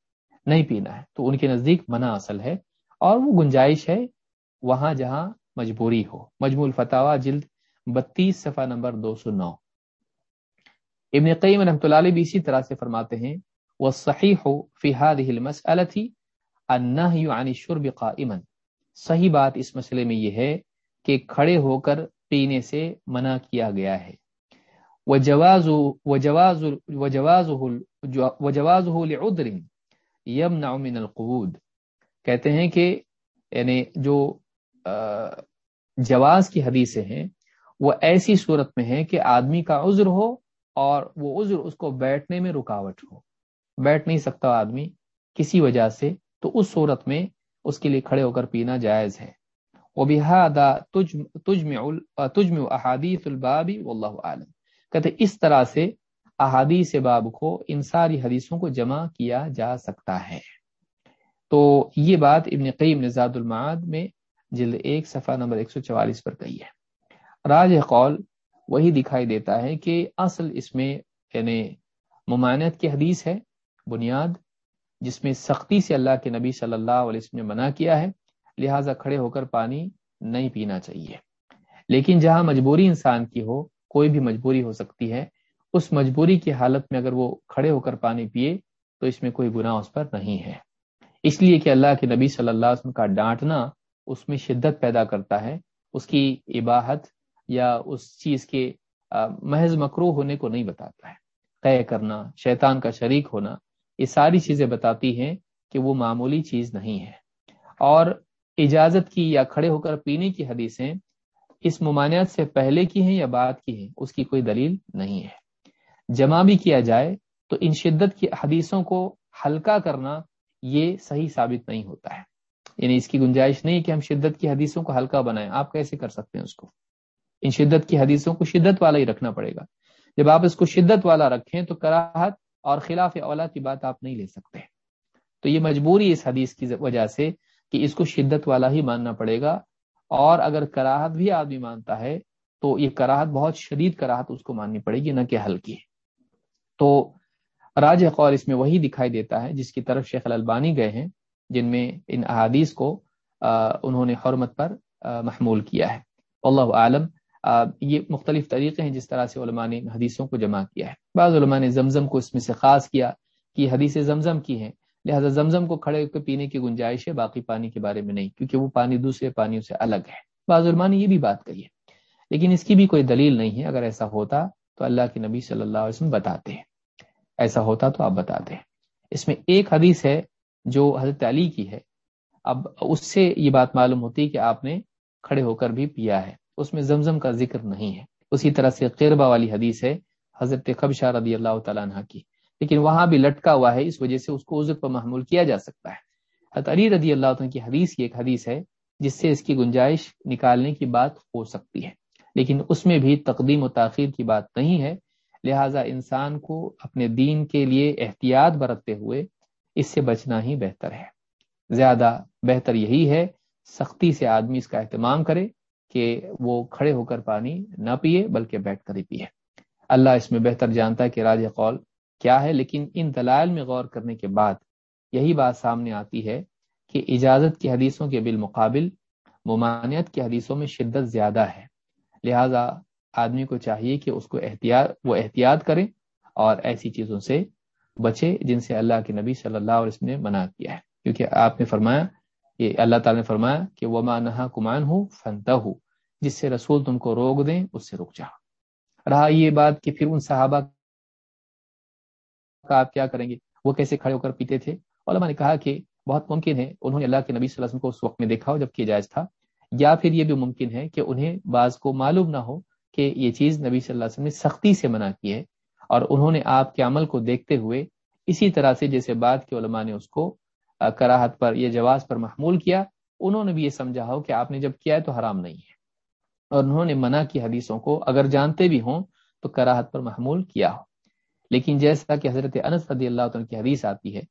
نہیں پینا ہے، تو ان کے نزدیک منع اصل ہے اور وہ گنجائش ہے وہاں جہاں مجبوری ہو۔ مجموع الفتاوا جلد بتیس صفحہ نمبر دو سو نو۔ ابن قیم رحمۃ اللہ علیہ بھی اسی طرح سے فرماتے ہیں وہ صحیح ہو فہاد المسلطی عن شرب قائما۔ صحیح بات اس مسئلے میں یہ ہے کہ کھڑے ہو کر پینے سے منع کیا گیا ہے۔ جواز لعذر یمنع من القعود. کہتے ہیں کہ یعنی جو جواز کی حدیثیں ہیں، وہ ایسی صورت میں ہے کہ آدمی کا عذر ہو اور وہ عذر اس کو بیٹھنے میں رکاوٹ ہو۔ بیٹھ نہیں سکتا آدمی کسی وجہ سے، تو اس صورت میں اس کے لیے کھڑے ہو کر پینا جائز ہے۔ وہ بحادہ تجم احادیث البابی واللہ عالم کہتے اس طرح سے احادیث باب کو ان ساری حدیثوں کو جمع کیا جا سکتا ہے۔ تو یہ بات ابن قیم نزاد المعاد میں جلد ایک صفحہ نمبر ایک سو چوالیس پر کہی ہے۔ راج قول وہی دکھائی دیتا ہے کہ اصل اس میں یعنی ممانعت کی حدیث ہے، بنیاد، جس میں سختی سے اللہ کے نبی صلی اللہ علیہ وسلم نے منع کیا ہے، لہٰذا کھڑے ہو کر پانی نہیں پینا چاہیے۔ لیکن جہاں مجبوری انسان کی ہو کوئی بھی مجبوری ہو سکتی ہے، اس مجبوری کی حالت میں اگر وہ کھڑے ہو کر پانی پیے تو اس میں کوئی گناہ اس پر نہیں ہے۔ اس لیے کہ اللہ کے نبی صلی اللہ علیہ وسلم کا ڈانٹنا اس میں شدت پیدا کرتا ہے، اس کی عباہت یا اس چیز کے محض مکرو ہونے کو نہیں بتاتا ہے۔ طے کرنا، شیطان کا شریک ہونا، یہ ساری چیزیں بتاتی ہیں کہ وہ معمولی چیز نہیں ہے۔ اور اجازت کی یا کھڑے ہو کر پینے کی حدیثیں اس ممانعت سے پہلے کی ہیں یا بعد کی ہیں، اس کی کوئی دلیل نہیں ہے۔ جمع بھی کیا جائے تو ان شدت کی حدیثوں کو ہلکا کرنا یہ صحیح ثابت نہیں ہوتا ہے۔ یعنی اس کی گنجائش نہیں کہ ہم شدت کی حدیثوں کو ہلکا بنائیں۔ آپ کیسے کر سکتے ہیں اس کو؟ ان شدت کی حدیثوں کو شدت والا ہی رکھنا پڑے گا۔ جب آپ اس کو شدت والا رکھیں تو کراہت اور خلاف اولا کی بات آپ نہیں لے سکتے۔ تو یہ مجبوری اس حدیث کی وجہ سے کہ اس کو شدت والا ہی ماننا پڑے گا۔ اور اگر کراہت بھی آدمی مانتا ہے، تو یہ کراہت بہت شدید کراہت اس کو ماننی پڑے گی، نہ کہ ہلکی ہے تو راج قول اس میں وہی دکھائی دیتا ہے، جس کی طرف شیخ الالبانی گئے ہیں، جن میں ان احادیث کو انہوں نے حرمت پر محمول کیا ہے۔ اللہ عالم یہ مختلف طریقے ہیں جس طرح سے علماء نے حدیثوں کو جمع کیا ہے۔ بعض علماء نے زمزم کو اس میں سے خاص کیا، کہ حدیث زمزم کی ہیں۔ لہذا زمزم کو کھڑے کے پینے کی گنجائش ہے، باقی پانی کے بارے میں نہیں، کیونکہ وہ پانی دوسرے پانیوں سے الگ ہے۔ بعض علماء نے یہ بھی بات کہی ہے۔ لیکن اس کی بھی کوئی دلیل نہیں ہے۔ اگر ایسا ہوتا تو اللہ کے نبی صلی اللہ علیہ وسلم بتاتے ہیں۔ ایسا ہوتا تو آپ بتاتے ہیں۔ اس میں ایک حدیث ہے جو حضرت علی کی ہے۔ اب اس سے یہ بات معلوم ہوتی کہ آپ نے کھڑے ہو کر بھی پیا ہے۔ اس میں زمزم کا ذکر نہیں ہے۔ اسی طرح سے قربہ والی حدیث ہے حضرت خبشہ رضی اللہ تعالیٰ عنہ کی۔ لیکن وہاں بھی لٹکا ہوا ہے، اس وجہ سے اس کو عذر پر محمول کیا جا سکتا ہے۔ علی رضی اللہ عنہ کی حدیث کی ایک حدیث ہے، جس سے اس کی گنجائش نکالنے کی بات ہو سکتی ہے۔ لیکن اس میں بھی تقدیم و تاخیر کی بات نہیں ہے، لہٰذا انسان کو اپنے دین کے لیے احتیاط برتتے ہوئے اس سے بچنا ہی بہتر ہے۔ زیادہ بہتر یہی ہے، سختی سے آدمی اس کا اہتمام کرے کہ وہ کھڑے ہو کر پانی نہ پیے، بلکہ بیٹھ کر ہی پیے۔ اللہ اس میں بہتر جانتا ہے کہ راج قول کیا ہے، لیکن ان دلائل میں غور کرنے کے بعد یہی بات سامنے آتی ہے کہ اجازت کی حدیثوں کے بالمقابل ممانعت کی حدیثوں میں شدت زیادہ ہے۔ لہذا آدمی کو چاہیے کہ اس کو احتیاط، وہ احتیاط کرے اور ایسی چیزوں سے بچے جن سے اللہ کے نبی صلی اللہ علیہ وسلم نے منع کیا ہے۔ کیونکہ آپ نے فرمایا، یہ اللہ تعالیٰ نے فرمایا کہ وہ نہا کمان ہوں فنتا ہوں جس سے رسول تم کو روک دیں، اس سے رک جا رہا یہ بات کہ پھر ان صحابہ کا آپ کیا کریں گے؟ وہ کیسے کھڑے ہو کر پیتے تھے؟ علماء نے کہا کہ بہت ممکن ہے انہوں نے اللہ کے نبی صلی اللہ علیہ وسلم کو اس وقت میں دیکھا ہو جبکہ جائز تھا، یا پھر یہ بھی ممکن ہے کہ انہیں بعض کو معلوم نہ ہو کہ یہ چیز نبی صلی اللہ علیہ وسلم نے سختی سے منع کی ہے۔ اور انہوں نے آپ کے عمل کو دیکھتے ہوئے اسی طرح سے جیسے بات کے علماء نے اس کو کراہت پر یا جواز پر محمول کیا، انہوں نے بھی یہ سمجھا ہو کہ آپ نے جب کیا ہے تو حرام نہیں ہے۔ اور انہوں نے منع کی حدیثوں کو اگر جانتے بھی ہوں تو کراہت پر محمول کیا ہو۔ لیکن جیسا کہ حضرت انس رضی اللہ عنہ کی حدیث آتی ہے،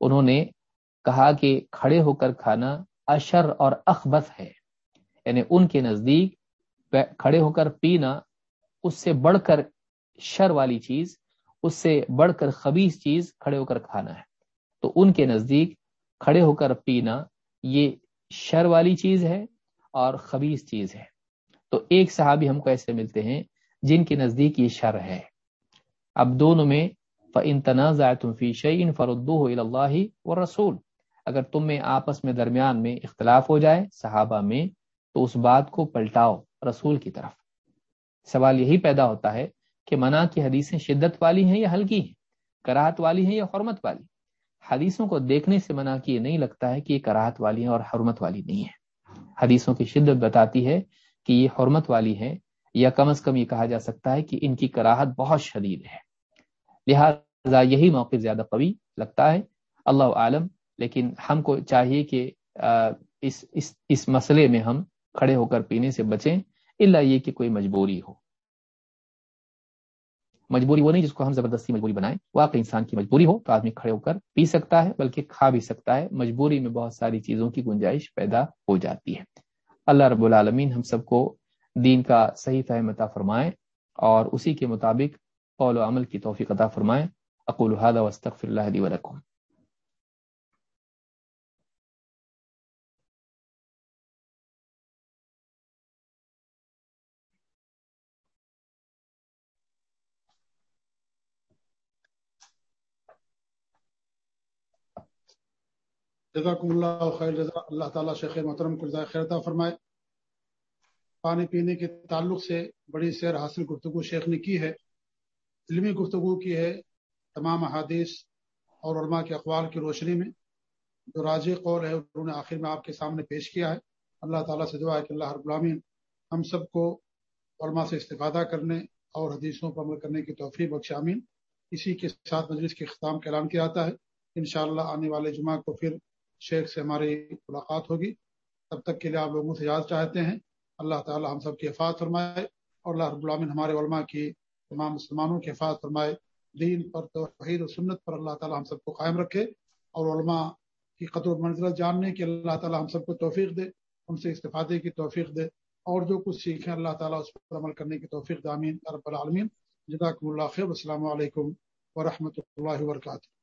انہوں نے کہا کہ کھڑے ہو کر کھانا اشر اور اخبت ہے۔ یعنی ان کے نزدیک کھڑے ہو کر پینا، اس سے بڑھ کر شر والی چیز، اس سے بڑھ کر خبیص چیز کھڑے ہو کر کھانا ہے۔ تو ان کے نزدیک کھڑے ہو کر پینا یہ شر والی چیز ہے اور خبیص چیز ہے۔ تو ایک صحابی ہم کو ایسے ملتے ہیں جن کے نزدیک یہ شر ہے۔ اب دونوں میں ان تنازع تم فی شعین فردو اللہ و رسول اگر تم میں آپس میں درمیان میں اختلاف ہو جائے صحابہ میں، تو اس بات کو پلٹاؤ رسول کی طرف۔ سوال یہی پیدا ہوتا ہے کہ منع کی حدیثیں شدت والی ہیں یا ہلکی ہیں؟ کراہت والی ہیں یا حرمت والی؟ حدیثوں کو دیکھنے سے منع کی نہیں لگتا ہے کہ یہ کراہت والی ہیں اور حرمت والی نہیں ہے حدیثوں کی شدت بتاتی ہے کہ یہ حرمت والی ہے یا کم از کم یہ کہا جا سکتا ہے کہ ان کی کراہت بہت شدید ہے۔ لہذا یہی موقع زیادہ قوی لگتا ہے۔ اللہ عالم، لیکن ہم کو چاہیے کہ اس اس اس مسئلے میں ہم کھڑے ہو کر پینے سے بچیں۔ اللہ یہ کہ کوئی مجبوری ہو۔ مجبوری وہ نہیں جس کو ہم زبردستی مجبوری بنائیں۔ واقع انسان کی مجبوری ہو تو آدمی کھڑے ہو کر پی سکتا ہے، بلکہ کھا بھی سکتا ہے۔ مجبوری میں بہت ساری چیزوں کی گنجائش پیدا ہو جاتی ہے۔ اللہ رب العالمین ہم سب کو دین کا صحیح فہم عطا فرمائیں اور اسی کے مطابق قول و عمل کی توفیق عطا فرمائیں اقول هذا واستغفر الله لي ولكم۔ جزاکم اللہ خیر جزا اللہ تعالیٰ شیخ محترم کو خیر عطا فرمائے۔ پانی پینے کے تعلق سے بڑی سیر حاصل گفتگو شیخ نے کی ہے۔ علمی گفتگو کی ہے تمام احادیث اور علماء کے اقوال کی روشنی میں، جو راضی قول ہے، انہوں نے آخر میں آپ کے سامنے پیش کیا ہے۔ اللہ تعالیٰ سے دعا ہے کہ اللہ رب العالمین ہم سب کو علماء سے استفادہ کرنے اور حدیثوں پر عمل کرنے کی توفیق بخش امین اسی کے ساتھ مجلس کے اختتام کا اعلان کیا جاتا ہے۔ انشاءاللہ آنے والے جمعہ کو پھر شیخ سے ہماری ملاقات ہوگی۔ تب تک کے لیے آپ لوگوں سے یاد چاہتے ہیں۔ اللہ تعالی ہم سب کی حفاظت فرمائے اور اللہ رب العالمین ہمارے علماء کی تمام مسلمانوں کی حفاظت فرمائے، دین پر توحید و سنت پر اللہ تعالی ہم سب کو قائم رکھے اور علماء کی قدر و منزلہ جاننے کی اللہ تعالی ہم سب کو توفیق دے ان سے استفادے کی توفیق دے اور جو کچھ سیکھیں اللہ تعالیٰ اس پر عمل کرنے کی توفیق دامین رب العالمین۔ جداکم اللہ خیر السلام علیکم ورحمۃ اللہ وبرکاتہ۔